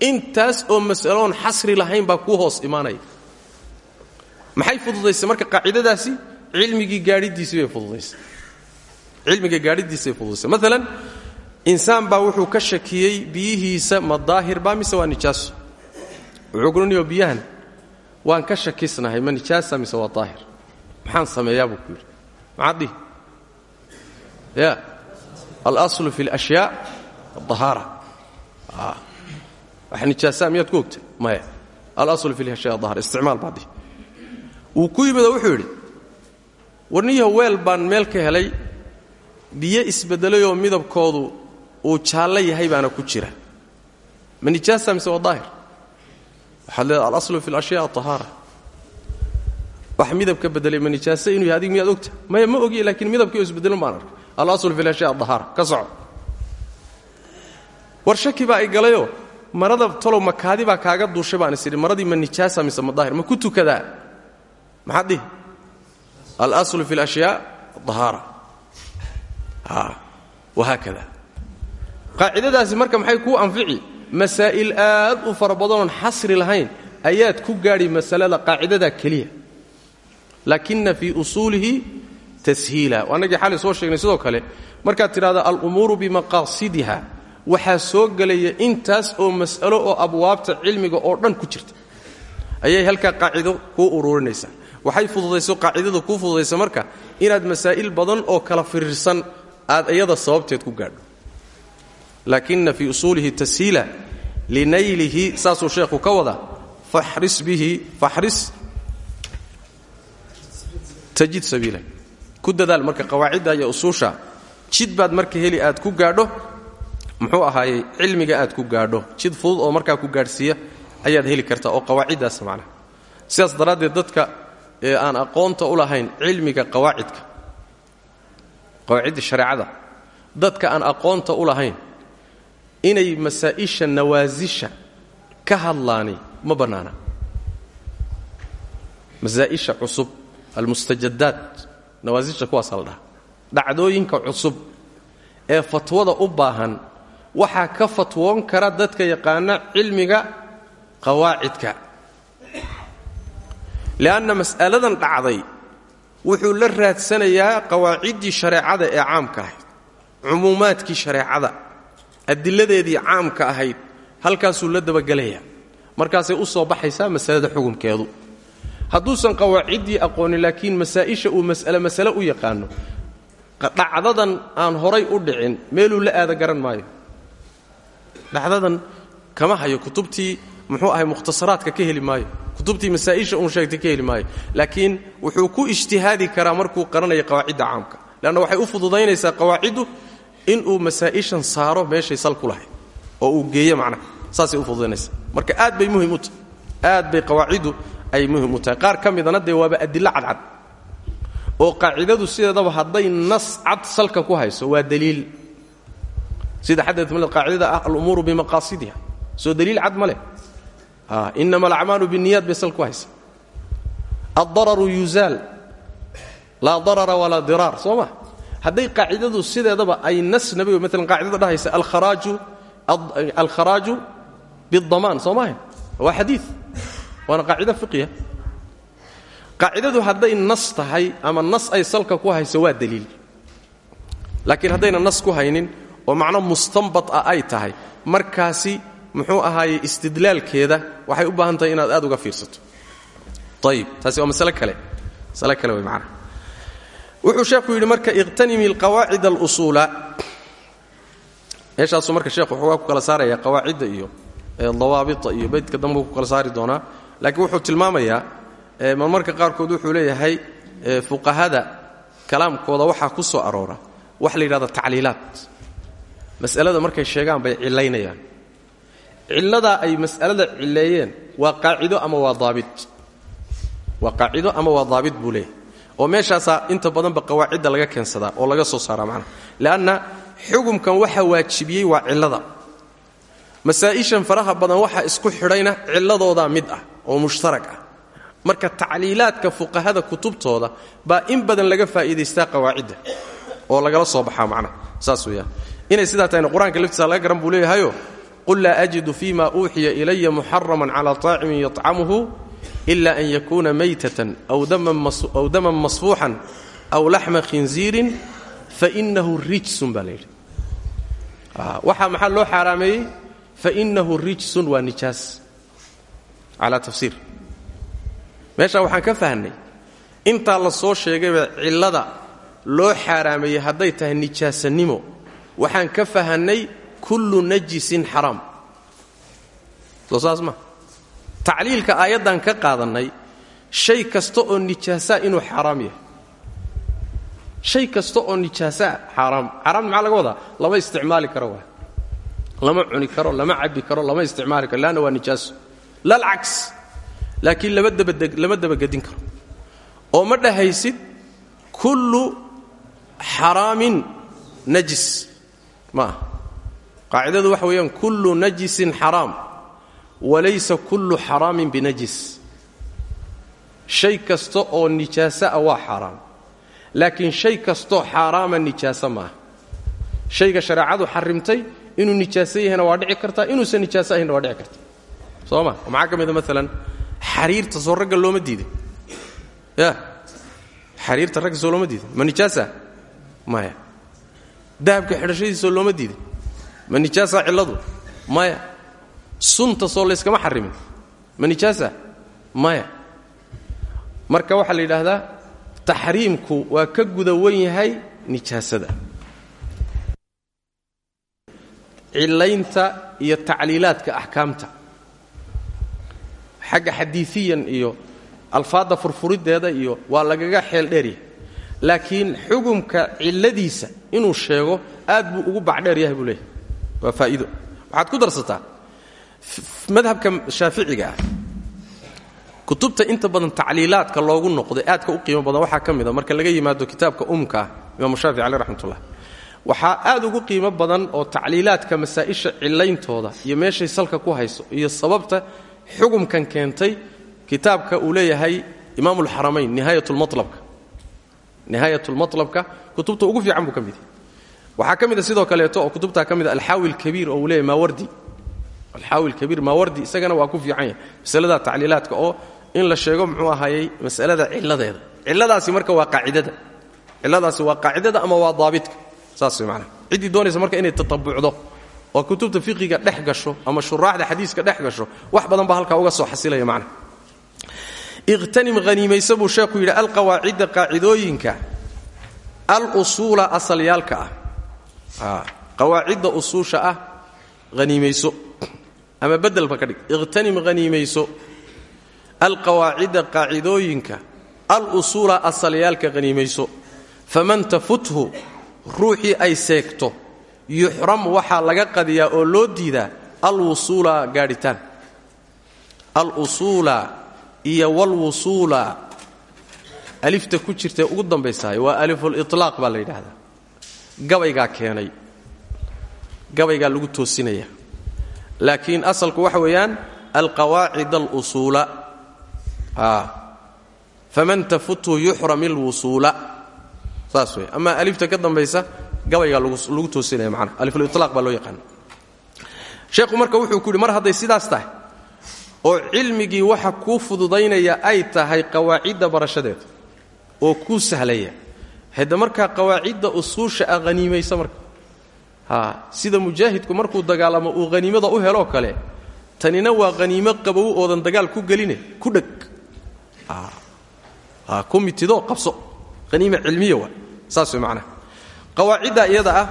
intaas oo mas'aloon xasri lahayn baa kuu hoos imaanaya. Maxay fududaysay? Marka qaacidadaasi cilmigii gaadhidiisii bay fududaysay. Cilmiga gaadhidiisay fududaysay. Maalan insaan baa wuxuu ka shakiyey biyihiisa ma daahir mise waa nijaaso wuxuu kulaniyo biyahan waan ka shakisnahay ma nijaasa mise waa daahir? Maxaan sameeyaa buu ku yidhi. Maxaad dhihi ya alaslu ahaara wax nijaasaa miyaad ku ogta maya alaslu fi lashyaa ahara isticmaal baadi wuu ku yimid oo wuxuu yidhi warniyaha weel baan meel ka helay biyo isbeddelayoo midabkoodu uu jaallo yahay baana ku jira ma nijaasa mise waa daahir waxaad leedahay alaslu fi alashyaa ahaara wax midabka beddelay ma nijaase inuu yahay adig miyaad ogta maya ma soco war shaki baa ay galayoo marada talow makaadi baa kaaga duushay baan is idhi maradii ma nijaasa mise ma daahir? Ma ku tukadaa maxaad dhihi? Alaslu fi alashyaa ahaara wahaakada qaacidadaasi marka maxay kuu anfici? Masaa'il aad u fara badanoon lahayn ayaad ku gaadhi masalada qaacidadaa keliya. Laakina fii usuulihi tashiila. Annagii xalay soo sheegnay sidoo kale. Markaad tidhahda alumuuru bimaqaasidiha waxaa soo gelaya intaas oo mas'alo oo abwaabta cilmiga oo dhan ku jirta. Ayay halkaa qaacido kuu ururinaysaa. Waxay fududayso qaacidada kuu fududaysa marka inaad masaa'il badan oo kala firiirsan aad iyada sababteed ku gaadho. Laakina fii usuulihi tashiila linaylihi saasuu sheekhu ka wadaa faxris bihi faxris. Tajid sabiila. Ku dadaal marka qawaacidda iyo usuusha. Jid baad marka heli aad ku gaadho muxuu ahaayey cilmiga aad ku gaadho jid fudud oo markaa ku gaadhsiiya ayaad heli kartaa oo qawaaciddaas macnaha. Sidaas daraaddeed dadka ee aan aqoonta u lahayn cilmiga qawaacidka qawaacidda shareecada dadka aan aqoonta u lahayn inay masaa'isha nawaasisha ka hadlaani ma bannaana. Masaa'isha cusub almustajadaat nawaasisha kuwaasaa la dhaha dhacdooyinka cusub ee fatwada u baahan waxaa ka fatwoon kara dadka yaqaana cilmiga qawaacidka li'anna mas'aladan dhacday wuxuu la raadsanayaa qawaaciddii shareecada ee caamka ahayd cumuumaadkii shareecada adiladeedii caamka ahayd halkaasuu la dabagelayaa markaasay u soo baxaysaa masalada xukunkeedu. Hadduusan qawaaciddii aqoonin laakiin masaa'isha uu mas'ale masale u yaqaano dhacdadan aan horay u dhicin meeluu la aada garan maayo dhacdadan kama hayo kutubtii muxuu ahay mukhtasaraadka ka heli maayo. Kutubtii masaa'isha uun sheegtay ka heli maayo. Laakiin wuxuu ku ijtihaadi karaa markuu qaranayo qawaacidda caamka. Leanna waxay u fududaynaysaa qawaaciddu inuu masaa'ishan saaro meeshay sal ku lahayd oo uu geeyo macnaha saasay u fududaynaysaa. Marka aad bay muhiim u aad bay qawaaciddu ay muhiim u tahay. Qaar ka midana dee waaba adillo cadcad. Oo qaacidadu sideedaba hadday nas cad salka ku hayso waa daliil sida xadad min qaacidada ah alumuuru bimaqaasidiha. Soo daliil cad ma leh. Inama alacmaalu binniyaat bay sal ku haysa addararu yuzaal. Laa darara walaa diraar. Soo ma? Hadday qaacidadu sideedaba ay nas nabiga maalan qaacidada dhahaysa alkharaaju bidamaan soo maaha waa xadii waana qaacido fiqhiya. Qaacidadu hadday nas tahay ama nas ay salka ku hayso waa daliil. Laakiin haddayna nas ku haynin oo macno mustanbat ah ay tahay. Markaasi muxuu ahaaye istidlaalkeeda waxay u baahan inaad aad uga fiirsato. Ayib taasi waa masale kale. Masale kale wey macnaha wuxuu sheekhu yidhi marka iqtanimi alqawaacid alusuula meeshaasuu marka sheekhu waxoogaa ku kala saaraya qawaacidda iyo dawaabita iyo beydka dambuu ku kala saari doonaa. Laakiin wuxuu tilmaamayaa marmarka qaarkood wuxuu leeyahay fuqahada kalaamkooda waxaa ku soo aroora. Waxa la yidhahda tacliilaat mas'alada markay sheegaan bay cilaynayaan cilladaa ay mas'alada cileeyeen waa qaacido ama waa daabit? Waa qaacido ama waa daabit buu leeyahay? Oo meeshaasaa inta badanba qawaacidda laga keensadaa oo laga soo saaraa macnaha le'anna xugumkan waxa waajibiyey waa cillada. Masaa'ishan faraha badan waxa isku xidhayna cilladoodaa mid ah oo mushtarag ah. Marka tacliilaadka fuqahada kutubtooda baa in badan laga faa'iidaystaa qawaacidda oo lagala soo baxaa macnaha saas weeyaan inay sidaa tahayna qur'aanka laftiisa laga garan buu leeyahayo qul laa ajidu fima uuxiya ilaya muxaraman cala طaacimin yطcamuhu ila an yakuuna maytatan aw daman masfuuxan aw laxma khinziirin fainahu rijsun baa layidhi waxaa maxaa loo xaaraameeyey rijsun waa nijaas. Calaa tafsiir. Meeshaa waxaan ka fahnay intaa la soo sheegayba cillada loo xaaraameeyey hadday tahay nijaasanimo waxaan ka fahannay kullu najisin xaraam. Soo saas ma. Tacliilka aayaddan ka qaadannay shay kasta oo nijaasaa inuu xaaraam yahay. Shay kasta oo nijaasaa xaaraam xaaraam maxaa laga wadaa? Lama isticmaali karo lama cuni karo lama cabbi karo lama isticmaali karo. Leanna waa nijaaso lalcaks laakiin lama dabagedin karo. Oo ma dhahaysid kullu xaraamin najis ma ah qaacidadu waxa weeyaan kullu najisin xaraam walaysa kullu xaraamin binajis shay kasta oo nijaaso ah waa xaaraam laakiin shay kastoo xaaraama nijaaso maaha. Shayga shareecadu xarimtay inuu nijaaso yahayna waa dhici kartaa inuusan nijaaso ahaynna waa dhici karta soo ma? Ka mida maalan xariirta soo ragga looma diiday ya xariirta ragga soo looma diiday ma nijaasa? Maya dahabka xidhashadiisoo looma diiday ma nijaasa cilladu maya. Sunta soo layskama xarimin ma nijaasa maya. Marka waxaa la yidhaahdaa taxriimku waa ka guda wan yahay nijaasada cilaynta iyo tacliilaadka axkaamta. Xagga xadiiiyan iyo alfaadda furfuriddeeda iyo waa lagaga xeel dheeryahay laakiin xugumka cilladiisa inuu sheego aad buu ugu bacdheer yahay buu leeyahay. Waa faa'iido. Waxaad ku darsataa madhabka shaaficiga ah. Kutubta inta badan tacliilaadka loogu noqday aadka u qiimo badan waxaa ka mid a marka laga yimaado kitaabka umka ah imaamu shaafici caleh raxmatullah aad ugu qiimo badan oo tacliilaadka masaa'isha cillayntooda iyo meeshay salka ku hayso iyo sababta xugumkan keentay kitaabka uu leeyahay imaam ulxaramayn nihaayatulmalabka nihaayatulmalabka kutubta ugu fiican buu ka mid waxaa sidoo kaleeto oo kutubtaa ka mida alxaawi lkabiir oo uu leeyahay maawardi. Alxaawi lkabiir isagana waa ku fiican yahay. Masalada tacliilaadka oo in la sheego muxuu ahaayey masalada cilladeeda cilladaasi marka waa qaacidada. Cilladaasi waa qaacidada ama waa daabitka saas way ciddii doonaysa marka inay tatabucdo oo kutubta fiqiga dhex gasho ama shuraaxda xadiiska dhex gasho wax badan baa halkaa uga soo xasilaya macnaha iqhtanim haniimaysa buu sheekhu yidhi alqawaacidda qaacidooyinka alusuula asalyaalka ah. Qawaacidda usuusha ah haniimayso ama bedelba ka dhig iqhtanim haniimayso alqawaacidda qaacidooyinka alusuula asalyaalka haniimayso faman tafuthu ruuxii ay seegto yuxram waxaa laga qadiyaa oo loo diidaa alwusuula gaadhitaan iyo walwusuula alifta ku jirtae ugu dambaysahay waa alifuliطlaaq baa la yidhaahdaa. Gabaygaa keenay. Gabaygaa lagu toosinaya. Laakiin asalku waxa weeyaan alqawaacid alusuula faman tafuthu yuxram ilwusuula saas wey ama alifta ka dambaysa gabaygaa lagu toosinaya manaa alifuliطlaaq baa loo yaqaana sheekhu marka wuxuu ku yidhi mar hadday sidaas tahay oo cilmigii waxa kuu fududaynaya ay tahay qawaacidda barashadeeda oo kuu sahlaya. Hadda markaa qawaacidda usuusha ah marka. Ha sida mujaahidku markuu dagaalamo uu haniimada u heloo kale tanina waa haniimo qabow oodan dagaal ku geline ku dheg ha ku qabso. Haniima cilmiya waa saas way macnaha iyada ah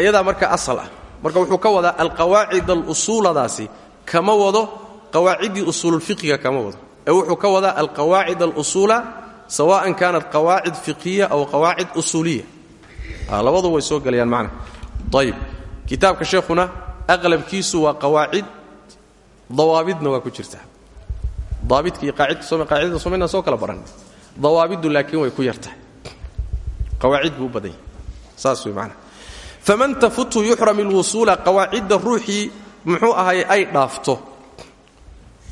iyadaa marka asal ah. Marka wuxuu ka wadaa alqawaacid alusuuladaasi kama wado qawaaciddii usuululfiqiga kama wado. Ee wuxuu ka wadaa alqawaacid alusuula sawaan kaanat qawaacid fiqiya aw qawaacid usuuliya. Labadu way soo gelayaan macna. Ayib kitaabka sheekhuna aqlabkiisu waa qawaacid dawaabidna waa ku jirtaa. Daabidka iyo qaacidada somaynaan soo kala baran. Dawaabiddu laakiin way ku yartahay qawaacid buu u saas way macnaha faman tafuthu yuxram ilwusuula qawaacidda ruuxii muxuu ahay ay dhaafto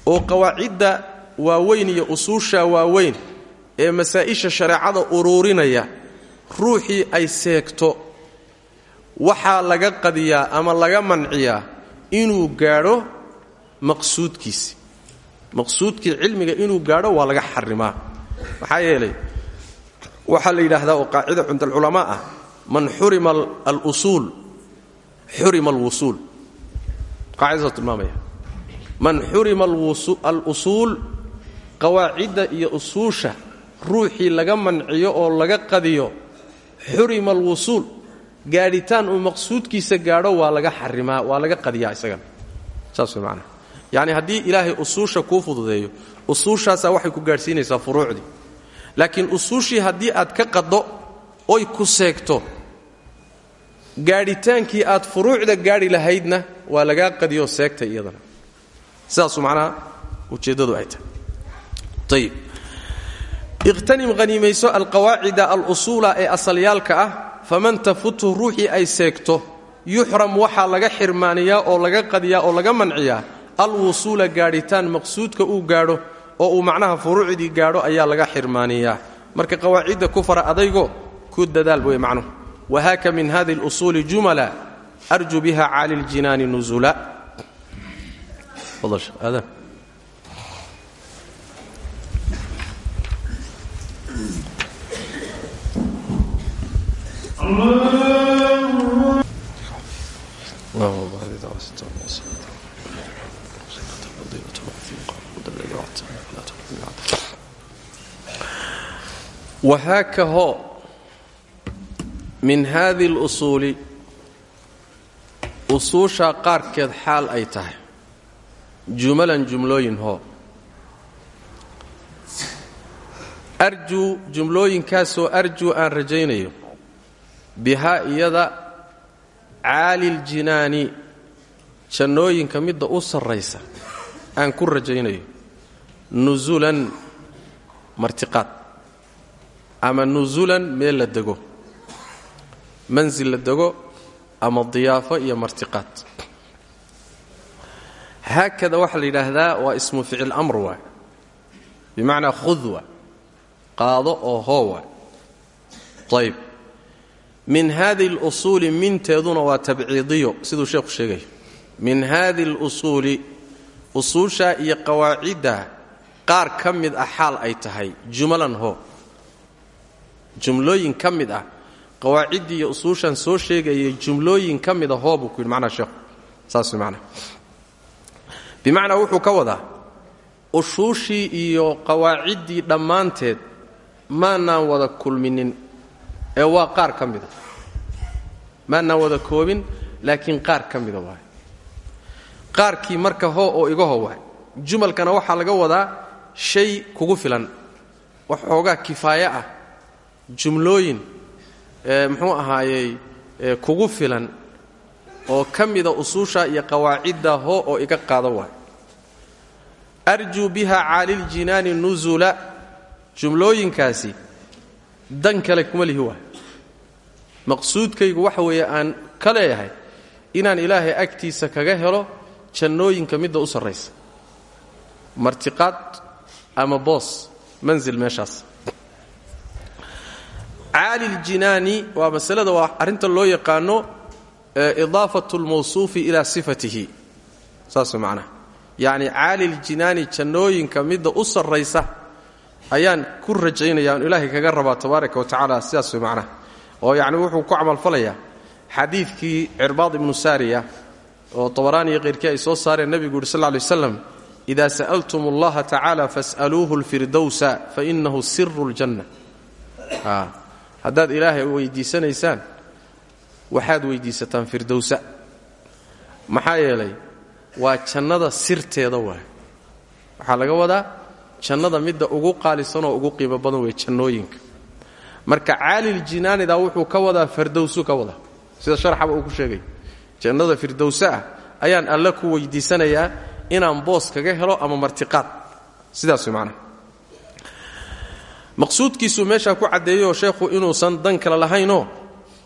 oo qawaacidda waaweyn iyo usuusha waaweyn ee masaa'isha shareecada uruurinaya ruuxii ay seegto waxaa laga qadiyaa ama laga manciyaa inuu gaadho maqsuudkiisi. Maqsuudkii cilmiga inuu gaadho waa laga xarimaa maxaa yeelay waxaa la yidhaahdaa oo qaacida cund alculamaa ah man xurima alusuul xurima alwusuul qaacidadaas tilmaamaya man xurima alusuul qawaacidda iyo usuusha ruuxii laga manciyo oo laga qadiyo xurima alwusuul gaadhitaan uu maqsuudkiisa gaadho waa laga xarimaa waa laga qadiyaa isagana saas way macnaha yacni haddii ilaahay usuusha kuu fududeeyo usuushaasaa waxay ku gaadhsiinaysaa furuucdii. Laakiin usuushii haddii aad ka qaddo oy ku seegto gaadhitaankii aad furuucda gaadhi lahaydna waa lagaa qadiyoo seegtay iyadana sidaasuu macnaha ujeeddadu ay tahay ayib iqhtanim haniimayso alqawaacida alusuula ee asalyaalka ah faman tafuthu ruuxii ay seegto yuxram waxaa laga xirmaaniyaa oo laga qadiyaa oo laga manciyaa alwusuula gaadhitaan maqsuudka uu gaadho oo uu macnaha furuucdii gaadho ayaa laga xirmaaniyaa marka qawaacidda ku fara adaygo ku dadaal wey macnuhu wahaaka min hadi اlusuuli jumala arju biha caali اljinaani nuzula wahaaka ho min haadi اlusuuli usuushaa qaarkeed xaal ay tahay jumalan jumlooyin hoo arjuu jumlooyinkaasoo arjuu aan rajaynayo bihaa iyada caali ljinaani jannooyinka midda u sarraysa aan ku rajaynayo. Nusulan martiqaad. Ama nusulan meel la dego. Mansil la dego ama diyaafo iyo martiqaad haakada waxaa la yidhaahdaa waa ismu ficil amr waay. Bimacnaa khud waa qaado oo hoo waay. Ayb min hadi اlusuuli minteeduna waa tabciidiyo siduu sheekhu sheegayo min hadi اlusuuli usuushaa iyo qawaacidda qaar ka mid ah xaal ay tahay jumalan hoo. Jumlooyin ka mid ah qawaaciddii soo sheegayay jumlooyin ka mida hoo bimacnaa wuxuu ka wadaa ushuushii iyo qawaaciddii dhammaanteed maanaan wada kulminin. Ee waa qaar ka mida. Maanaan wada koobin laakiin qaar ka mida waay qaarkii marka hoo oo iga ho waay jumalkana waxaa laga wadaa shay kugu filan. Waxoogaa kifaaye ah. Jumlooyin muxuu ahaayey kugu filan oo ka mida usuusha iyo qawaacidda hoo oo iga qaada waay arjuu biha caaliljinaani nusula jumlooyinkaasi dan kale kuma lihi waay maqsuudkaygu waxa weeye aan ka leeyahay inaan ilaahay agtiisa kaga helo jannooyinka midda u sarraysa martiqaad ama boos mansil meeshaas caali ljinaani waa masalada waa arrinta loo yaqaano idaafat lmawsuufi ilaa sifatihi saas macnaha yacni caali ljinaani jannooyinka midda u sarraysa ayaan ku rajaynaya ilaahay kaga rabaa tabaaraka wa tacaala sidaas way macnaha. Oo yacni wuxuu ku camalfalayaa xadiidkii cirbaad ibnu saariya oo tabaraaniyo keyrkii ay soo saareen nebigu yuri sal lla lay waslam ida sa'altum allaha tacaala fas'aluuhu lfirdowsa fainahu siru ljanna haddaad ilaahay weydiisanaysaan waxaad weydiisataan firdowsa. Maxaa yeelay waa jannada sirteeda waay. Waxaa laga wadaa jannada midda ugu qaalisanoo ugu qiimo badan wey jannooyinka. Marka caaliljinaanidaa wuxuu ka wadaa firdowsu ka wadaa. Sida sharxaba uu ku sheegay. Jannada firdowsa ah ayaan alle ku weydiisanayaa inaan boos kaga helo ama martiqaad. Sidaas macnaha. Maqsuudkiisuu meeshaa ku caddeeyeyoo sheekhu inuusan dan kale lahaynoo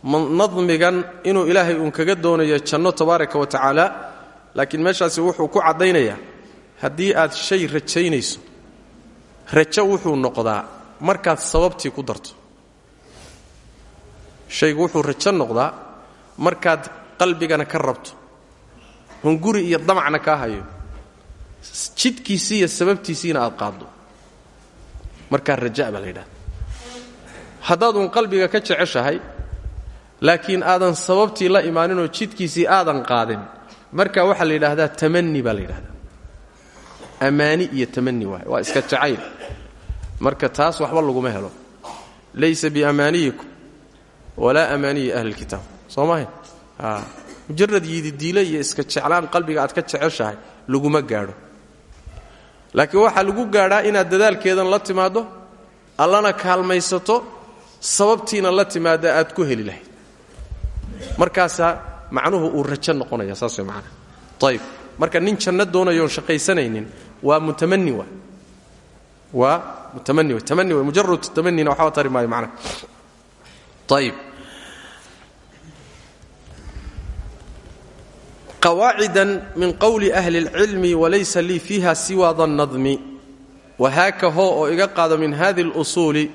nadmigan inuu ilaahay uun kaga doonayo janno tabaaraka wa tacaala laakiin meeshaasi wuxuu ku caddaynayaa haddii aad shay rajaynayso rajo wuxuu noqdaa markaad sababtii ku darto. Shaygu wuxuu rajo noqdaa markaad qalbigana ka rabto hunguri iyo damacna kaa hayo jidkiisii iyo sababtiisiina aad qaaddo. Markaa raja baa la yidhahda haddaaduun qalbiga ka jeceshahay laakiin aadan sababtii la imaaninoo jidkiisii aadan qaadin marka waxaa la yidhaahdaa tamani baa la yidhahdaa ammaani iyo tamani waay. Waa iska jacayl. Marka taas waxba laguma helo. Laysa biamaaniyikum walaa amaaniyi ahli lkitaab soo mahay mujarad yididiile iyo iska jeclaan qalbiga aad ka jeceshahay laguma gaadho. Laakiin waxaa lagu gaadhaa inaad dadaalkeedan la timaaddo allana kaalmaysato sababtiina la timaada aad ku heli lahayd. Markaasaa macnuhu uu rajo noqonaya saas way macnaha. Ayib marka nin janno doonayoon shaqaysanaynin waa mutamani wa? Waa mutamani w tamani w mujarad tamanina waxba tari maayo macnaha. Ayib qawaacidan min qowli ahli اlcilmi walaysa lii fiiha siwa danadmi wahaaka hoo oo iga qaado min hadi اlusuuli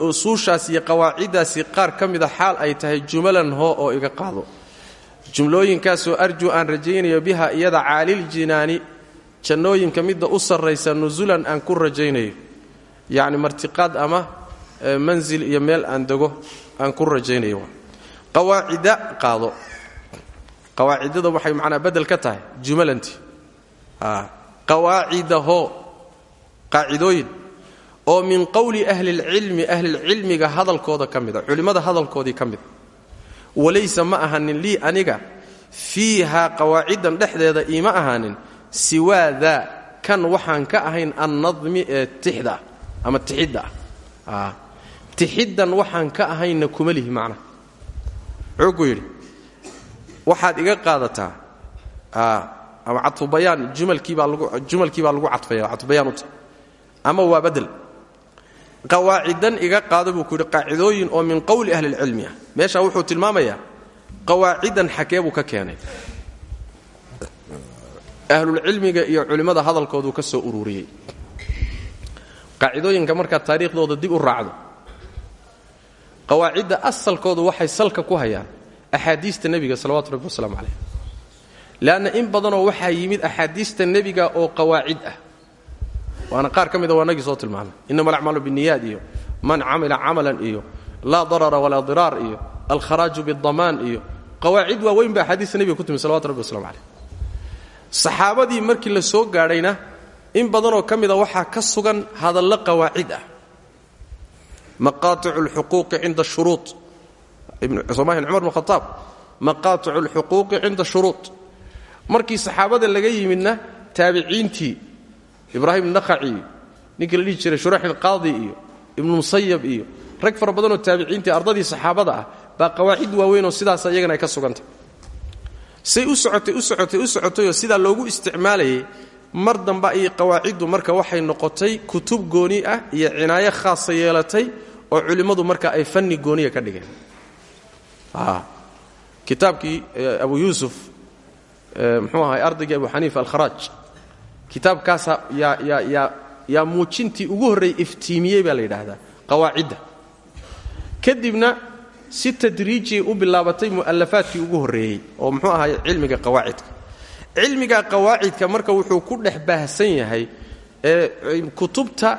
usuushaas iyo qawaaciddaasi qaar ka mida xaal ay tahay jumalan hoo oo iga qaado. Jumlooyinkaasoo arjuu aan rajaynayo biha iyada caaliljinaani jannooyinka midda u sarraysa nusulan aan ku rajaynayo. Yacni martiqaad ama mansil iyo meel aan dego aan ku rajaynayo. Qawaacida qaado. Qawaacidada waxay macnaa bedel ka tahay jumalanti qawaacida hoo qaacidooyin oo min qowli ahlilcilmi ahlilcilmiga hadalkooda ka mida culimmada hadalkoodii ka mida walaysa ma ahanin lii aniga fiihaa qawaaciddan dhexdeeda iima ahaanin siwaa daa kan waxaan ka ahayn annadmi ee tixda ama tixidda. Ah tixiddan waxaan ka ahaynna kuma lihi macnaha waxaad iga qaadataa ama cadfubayaan jumalkiibaa lagu cadfaya cadfubayaan ama waa badel qawaacidan iga qaado buu ku yidhi qaacidooyin oo min qowli ahli ah. Meeshaa wuxuu tilmaamayaa qawaacidan xakee buu ka keenay. Ahlulcilmiga iyo culimmada hadalkooduu ka soo ururiyey. Qaacidooyinka markaad taariikhdooda dib u raacdo. Qawaacidda asalkoodu waxay salka ku hayaan axaadiista nebiga salawatu rabbi wasalaamu calayh leanna in badanoo waxaa yimid axaadiista nebiga oo qawaacid ah waana qaar ka mida waa nagii soo tilmaamay. Innama alacmaalu binniyaad iyo man camila camalan iyo laa darara walaa diraar iyo alkharaaju bidamaan iyo qawaacid waaweyn ba axaadiista nebiga ku timi salawatu rabbi waslamu markii la soo gaadhayna in badanoo ka mida waxaa ka sugan hadallo qawaacid ah. Maqaaicu lxuquuqi cinda shuruud somahin cumar bn khataab maqaaicu lxuquuqi cinda shuruud markii saxaabada laga yimidna taabiciintii ibraahim nakhaci iyo ninkii la dhihi jiray shurax ilqaadi iyo ibnu musayab iyo rag fara badanoo taabiciintii ardadii saxaabada ah baa qawaacid waaweynoo sidaas iyagana ay ka sugantay. Say u socotay u socotay u socotayoo sidaa loogu isticmaalayay mar damba ayay qawaaciddu marka waxay noqotay kutub gooni ah iyo cinaayo khaasa yeelatay oo culimmadu marka ay fanni gooniya ka dhigeen. Kitaabkii abu yuusuf mxuu ahay ardaygii abu xaniifa alkharaaj kitaabkaasa yaa muujintii ugu horreeyey iftiimiyey baa la yidhaahdaa qawaacidda. Kadibna si tadriijiyay u bilaabatay mu'alafaadkii ugu horreeyey oo muxuu ahay cilmiga qawaacidka. Cilmiga qawaacidka marka wuxuu ku dhex baahsan yahay kutubta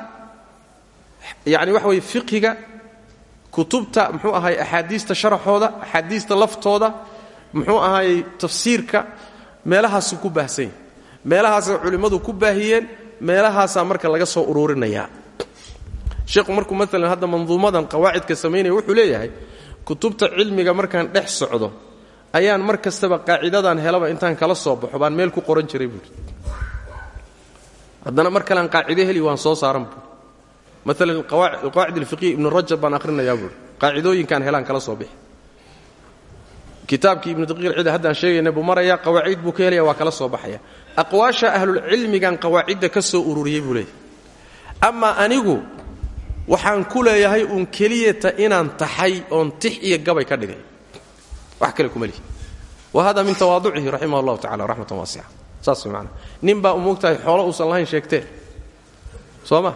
yani waxa weye fiqhiga kutubta muxuu ahay axaadiista sharaxooda axaadiista laftooda muxuu ahaayey tafsiirka meelahaasuu ku baahsan yahay meelahaasay culimmadu ku baahiyeen meelahaasaa marka laga soo uruurinayaa. Sheekhu markuu maalan hadda manduumadan qawaacidka samaynaya wuxuu leeyahay kutubta cilmiga markaan dhex socdo ayaan mar kastaba qaacidadan helaba intaan kala soo baxo baan meel ku qoran jiray buui haddana mar kalean qaacido heli waan soo saaran buui maalan alqawaacid alfiqhiya ibnu rajab baan ahrinayaa buui qaacidooyinkaan helaan kala soo bixi kitaabkii ibnu daqiiq cida haddaan sheegayna buu maraya qawaacid buu ka helaya waa kala soo baxaya. Aqwaasha ahlulcilmigan qawaacidda ka soo ururiyey buu leeyahy amaa anigu waxaan ku leeyahay uun keliyata inaan taxay oon tix iyo gabay ka dhigay. Wax kale kuma lihi. Wa hada min tawaaducihi raximah allahu tacala raxmatan saas way maanaa nin xoolo uusan lahayn sheegteen. Soo ma?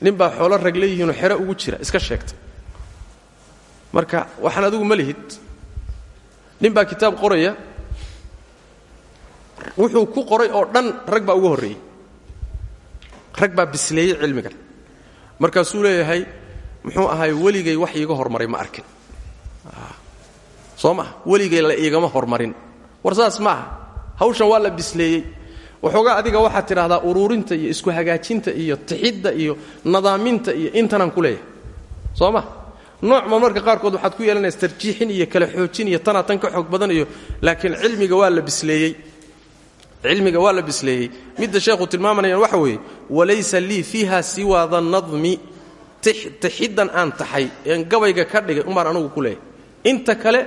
Nin baa xoolo rag leeyihiinoo xero ugu jira iska sheegta. Marka waxaan adigu ma nin baa kitaab qoraya. Wuxuu ku qoray oo dhan rag baa uga horreeyey. Rag baa bisleeyey cilmigan markaasuu leeyahay muxuu ahay weligay wax iiga hormaray ma arkin. Soo maha weligay la iigama hormarin. War saas ma aha. Hawshan waa la bisleeyey. Waxoogaa adiga waxaad tidhahdaa uruurinta iyo isku hagaajinta iyo tixidda iyo nadaaminta iyo intanaan ku leeyahay. Soo ma noocma marka qaarkood waxaad ku yeelanaysa tarjiixin iyo kala xoojin iyo tanaa tan ka xoog badan iyo laakiin cilmiga waa la bisleeyey. Cilmiga waa la bisleeyey. Midda sheekhu tilmaamanayaan waxa weeye walaysa lii fiiha siwaa danadmi tixiddan aan taxay een gabayga ka dhigay umbaan anugu ku leeyahay. Inta kale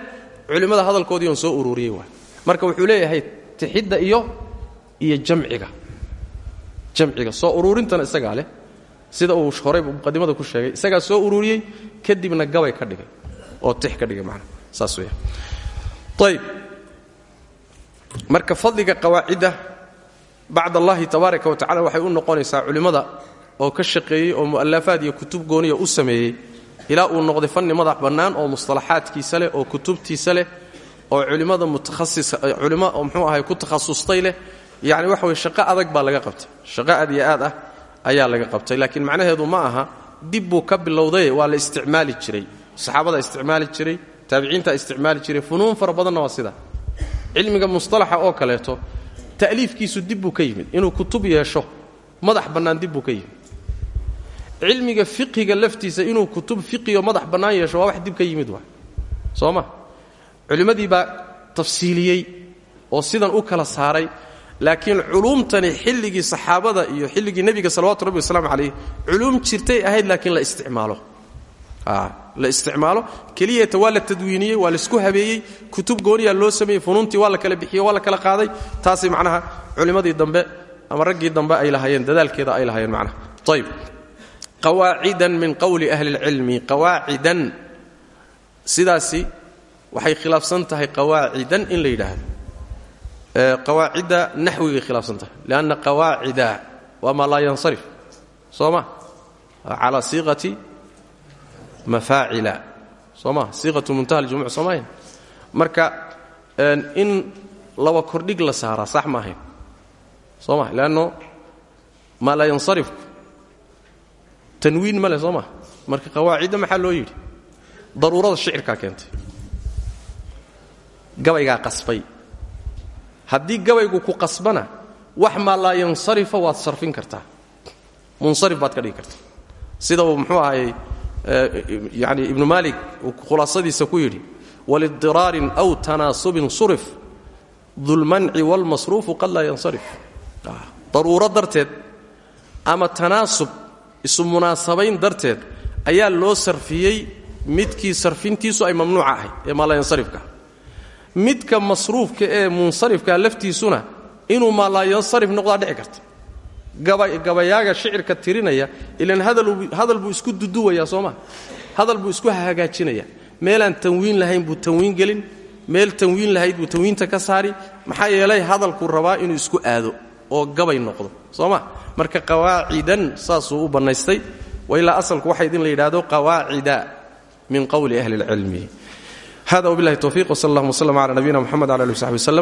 culimmada hadalkoodii oon soo ururiyey waay marka wuxuu leeyahay tixidda iyo iyo jamciga. Jamciga soo uruurintana isagaa leh sida uu horayba muqadimada ku sheegay. Isagaa soo ururiyey kadibna gabay ka dhigay oo tix ka dhigay macna saas weya ayb marka fadliga qawaacidda bacd allahi tabaaraka wa tacala waxay u noqonaysaa culimmada oo ka shaqeeyey oo mu'alafaad iyo kutub gooniya u sameeyey ilaa uu noqday fanni madax bannaan oo mustalaxaadkiisa leh oo kutubtiisa leh oo culimmada mutahasis culimo oo mxuu ahay ku takhasustay leh. Yacni waxa weye shaqo adag baa laga qabtay. Shaqo aad ah ayaa laga qabtay laakiin macnaheedu ma aha dib buu ka bilowday waa la isticmaali jiray. Saxaabada isticmaali jiray taabiciinta isticmaali jiray funuun fara badanna waa sida. Cilmiga mustalaxa oo kaleeto ta'liifkiisu dib buu ka yimid inuu kutub yeesho madax bannaan dib buu ka yimid. Cilmiga fiqiga laftiisa inuu kutub fiqiyo madax bannaan yeesho waa wax dib ka yimid waa. Soo ma? Culimmadii baa tafsiiliyey oo sidan u kala saaray laakiin culuumtani xilligii saxaabada iyo xilligii nebiga salawatu rabbi wasalaamu calayh culuum jirtay ahayd laakiin la isticmaalo. La isticmaalo. Keliyata waa la tadwiiniyey waa la isku habeeyey. Kutub gooniyaa loo sameeyey funuuntii waa la kala bixiyey waa la kala qaaday. Taasay macnaha culimmadii dambe ama raggii dambe ay lahaayeen dadaalkeeda ay lahaayeen macnaha. Ayb qawaacidan min qowli ahli اlcilmi qawaacidan. Sidaasi waxay khilaafsan tahay qawaacidan in la yidhaahdo qawaacidda naxwigay khilaafsan tahay lianna qawaacida waa maa yansarif. Soo ma? Calaa siiqati mafaacila. Soo muntaha aljumuc soo marka in laba kordhig la saaraa sax ma ahayn. Soo ma? Leanno maa laa yansarifku tanwiin ma leh soo ma? Marka qawaacidda maxaa loo yidhi? Daruurada shicirkaa keentay. Gabaygaa qasbay haddii gabaygu ku qasbana wax maa laa yansarifa waad sarfin kartaa. Munsarif baad ka dhigi kartaa sida uu muxuu ahayey yani ibnu maalik khulaasadiisa ku yidhi walidiraarin aw tanaasubin surif dulmanci waalmasruufu qad laa yansarif. Daruuro darteed ama tanaasub isu munaasabayn darteed ayaa loo sarfiyey midkii sarfintiisu ay mamnuuca ahayd ee maalayansarifka midka masruufka ee munsarifka laftiisuna inuu maalayansarif noqdaa dhici karta. Gabayaaga shicirka tirinaya ilan hadal buu isku duduwayaa sooma hadal buu isku hagaajinaya. Meelaan tanwiin lahayn buu tanwiin gelin meel tanwiin lahayd buu tanwiinta ka saari maxaa yeelay hadalkuu rabaa inuu isku aado oo gabay noqdo. Sooma marka qawaacidan saasuu u bannaystay. Wailaa asalku waxayd in la yidhaahdo qawaacida min qowli ahli اlcilmi hada wbillahi towfiq wsal allahuma wslm cala nabiyina mxamed wala ali w saxbi wslem